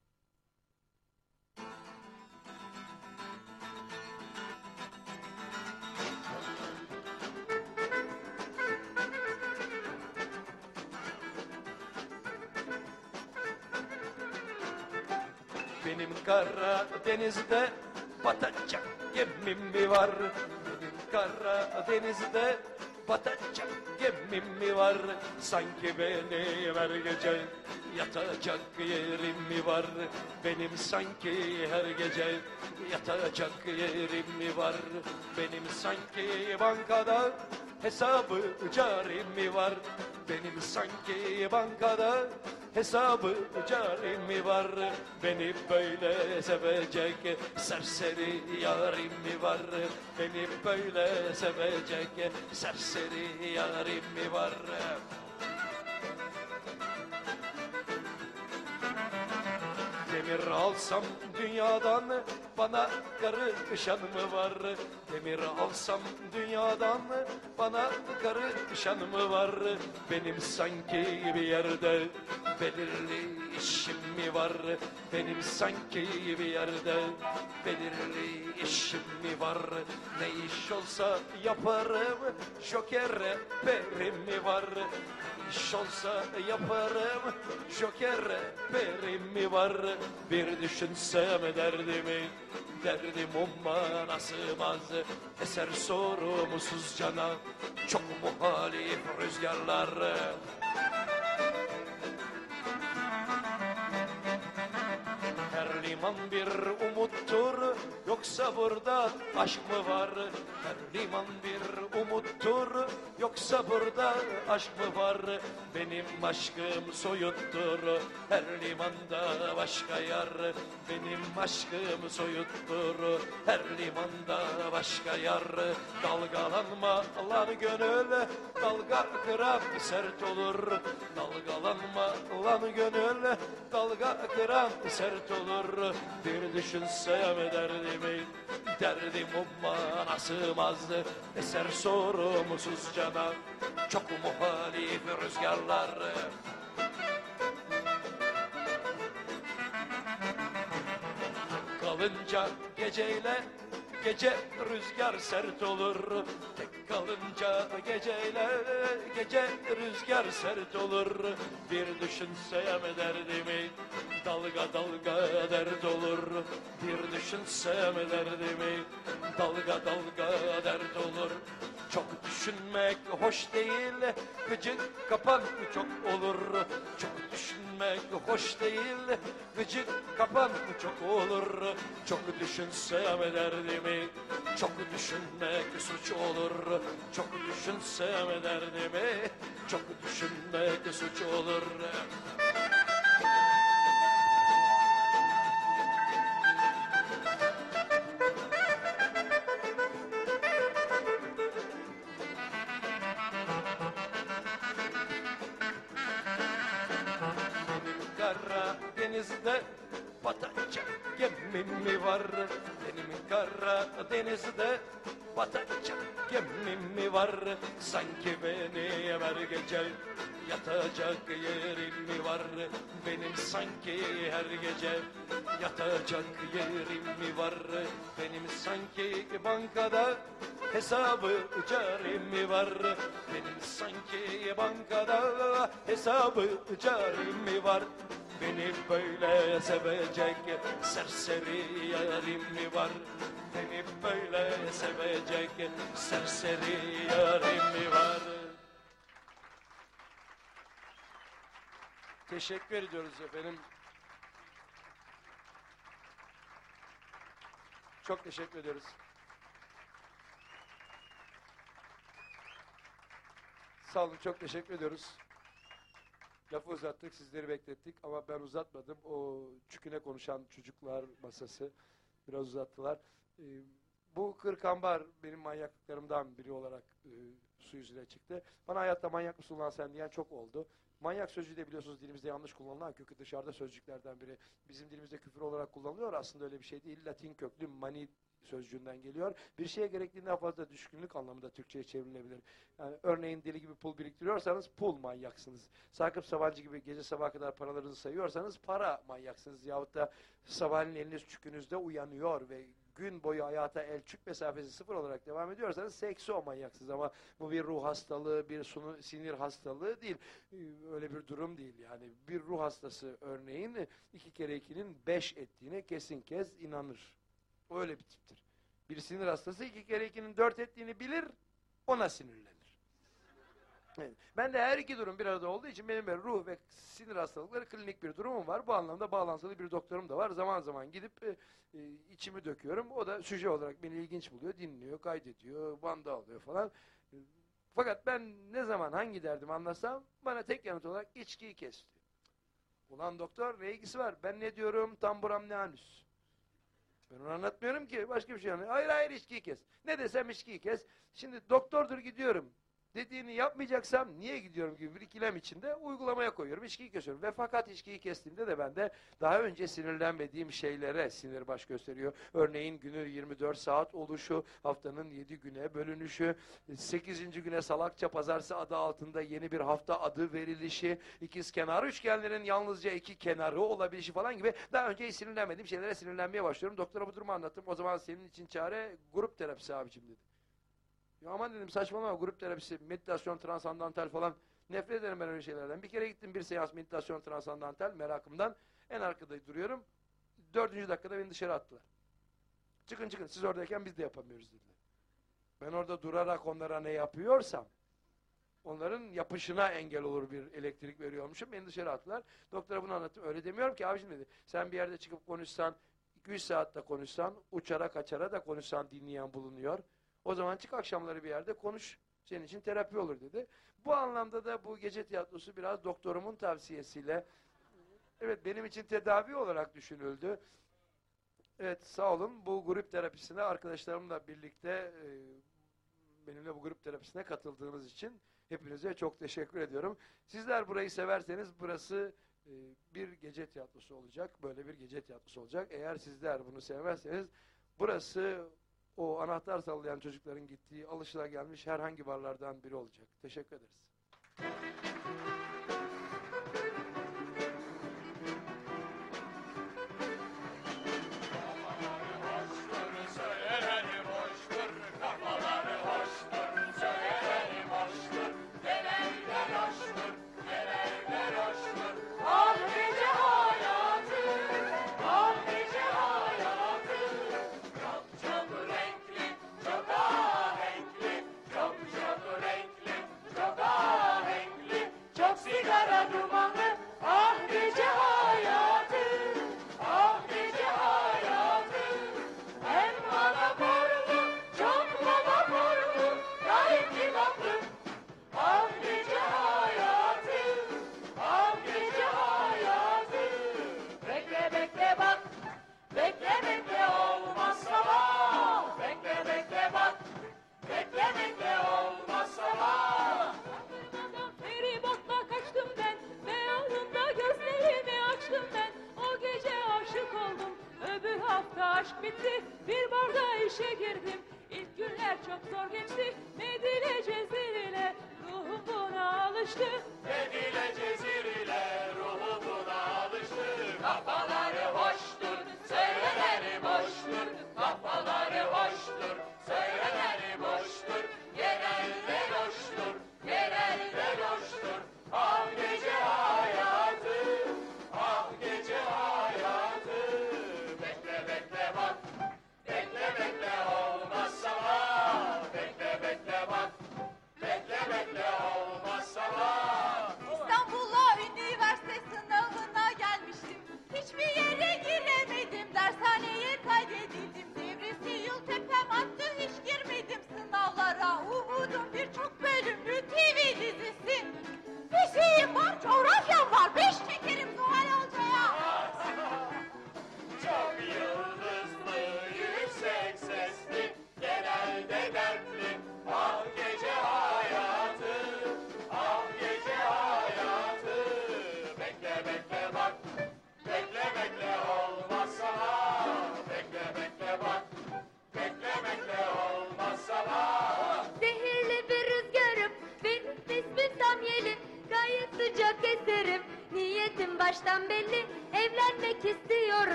Benim kara denizde batacak gemim mi var? Benim kara denizde batacak gemim mi var? Sanki benim her gece yatacak yerim mi var? Benim sanki her gece yatacak yerim mi var? Benim sanki bankada hesabı carim mi var? Benim sanki bankada hesabı carim var? Beni böyle sevecek serseri yarim mi var? Beni böyle sevecek serseri yarim mi var? Demir alsam dünyadan bana karışan mı var? Demir alsam dünyadan bana karışan mı var? Benim sanki bir yerde belirli işim mi var? Benim sanki bir yerde belirli işim mi var? Ne iş olsa yaparım, joker berim mi var? İş olsa yaparım, joker berim mi var? Bir düşünsem derdimi, derdim umma sığmaz. Eser sorumsuz cana, çok muhalif rüzgarlar. Liman bir umuttur, yoksa burada aşk mı var? Her liman bir umuttur, yoksa burada aşk mı var? Benim aşkım soyuttur, her limanda başka yar. Benim aşkım soyuttur, her limanda başka yar. Dalgalanma lan gönül, dalga kıran sert olur. Dalgalanma lan gönül, dalga kıran sert olur. Bir düşünsem derdimi, derdim ummana sığmazdı. Eser sorumsuz cana, çok muhalif rüzgarlar. Kalınca geceyle gece rüzgar sert olur. Tek kalınca geceyle gece rüzgar sert olur. Bir düşünsem derdimi dalga dalga dert olur. Bir düşünsem derdimi dalga dalga dert olur. Çok düşünmek hoş değil, gıcık kapan çok olur. Çok düşünmek hoş değil, gıcık kapan çok olur. Çok düşünsem derdimi, çok düşünmek suç olur. Çok düşünsem derdimi, çok düşünmek suç olur. Sanki beni her gece yatacak yerim mi var? Benim sanki her gece yatacak yerim mi var? Benim sanki bankada hesabı carim mi var? Benim sanki bankada hesabı carim mi var? Beni böyle sevecek serseri yarim mi var? Beni böyle sevecek serseri yarim mi var? Teşekkür ediyoruz efendim. Çok teşekkür ediyoruz. Sağ olun, çok teşekkür ediyoruz. Lafı uzattık, sizleri beklettik ama ben uzatmadım. O çüküne konuşan çocuklar masası biraz uzattılar. Ee, bu kırkambar benim manyaklıklarımdan biri olarak e, su yüzüne çıktı. Bana hayatta manyak mısın lan sen diyen çok oldu. Manyak sözcüğü de biliyorsunuz dilimizde yanlış kullanılan kökü dışarıda sözcüklerden biri. Bizim dilimizde küfür olarak kullanılıyor. Aslında öyle bir şey değil. Latin köklü mani sözcüğünden geliyor. Bir şeye gerektiğinden fazla düşkünlük anlamında Türkçe'ye çevrilebilir. Yani örneğin deli gibi pul biriktiriyorsanız pul manyaksınız. Sakıp Sabancı gibi gece sabaha kadar paralarınızı sayıyorsanız para manyaksınız. Yahut da sabahleyin eliniz çükünüzde uyanıyor ve gün boyu hayata el çük mesafesi sıfır olarak devam ediyorsanız sekso manyaksınız. Ama bu bir ruh hastalığı, bir sinir hastalığı değil. Ee, Öyle bir durum değil yani. Bir ruh hastası örneğin iki kere ikinin beş ettiğine kesin kez inanır. Öyle bir tiptir. Bir sinir hastası iki kere ikinin dört ettiğini bilir, ona sinirlenir. Evet. Ben de her iki durum bir arada olduğu için benim böyle ruh ve sinir hastalıkları klinik bir durumum var. Bu anlamda bağlantılı bir doktorum da var. Zaman zaman gidip e, e, içimi döküyorum. O da süje olarak beni ilginç buluyor, dinliyor, kaydediyor, banda alıyor falan. E, Fakat ben ne zaman hangi derdimi anlatsam bana tek yanıt olarak içkiyi kes diyor. Ulan doktor ne ilgisi var? Ben ne diyorum? Tamburam ne anüs. Ben onu anlatmıyorum ki. Başka bir şey anlatıyorum. Hayır hayır içkiyi kes. Ne desem içkiyi kes. Şimdi doktordur gidiyorum. Dediğini yapmayacaksam niye gidiyorum gibi bir ikilem içinde uygulamaya koyuyorum. İçkiyi kesiyorum. Ve fakat içkiyi kestiğimde de bende daha önce sinirlenmediğim şeylere sinir baş gösteriyor. Örneğin günü 24 saat oluşu, haftanın 7 güne bölünüşü, 8. güne salakça pazarsı adı altında yeni bir hafta adı verilişi, ikiz kenar üçgenlerin yalnızca iki kenarı olabilişi falan gibi daha önce sinirlenmediğim şeylere sinirlenmeye başlıyorum. Doktora bu durumu anlattım. O zaman senin için çare grup terapisi abicim dedi. Ya aman dedim saçmalama grup terapisi, meditasyon, transandantal falan. Nefret ederim ben öyle şeylerden. Bir kere gittim bir seans meditasyon, transandantal merakımdan. En arkada duruyorum. Dördüncü dakikada beni dışarı attılar. Çıkın çıkın siz oradayken biz de yapamıyoruz dediler. Ben orada durarak onlara ne yapıyorsam onların yapışına engel olur bir elektrik veriyormuşum. Beni dışarı attılar. Doktora bunu anlattım. Öyle demiyorum ki abicim dedi. Sen bir yerde çıkıp konuşsan, 2-3 saatte konuşsan, uçara kaçara da konuşsan dinleyen bulunuyor. O zaman çık akşamları bir yerde konuş. Senin için terapi olur dedi. Bu anlamda da bu gece tiyatrosu biraz doktorumun tavsiyesiyle evet benim için tedavi olarak düşünüldü. Evet sağ olun. Bu grup terapisine arkadaşlarımla birlikte e, benimle bu grup terapisine katıldığınız için hepinize çok teşekkür ediyorum. Sizler burayı severseniz burası e, bir gece tiyatrosu olacak. Böyle bir gece tiyatrosu olacak. Eğer sizler bunu sevmezseniz burası o anahtar sallayan çocukların gittiği alışılagelmiş herhangi barlardan biri olacak. Teşekkür ederiz. Buna (laughs)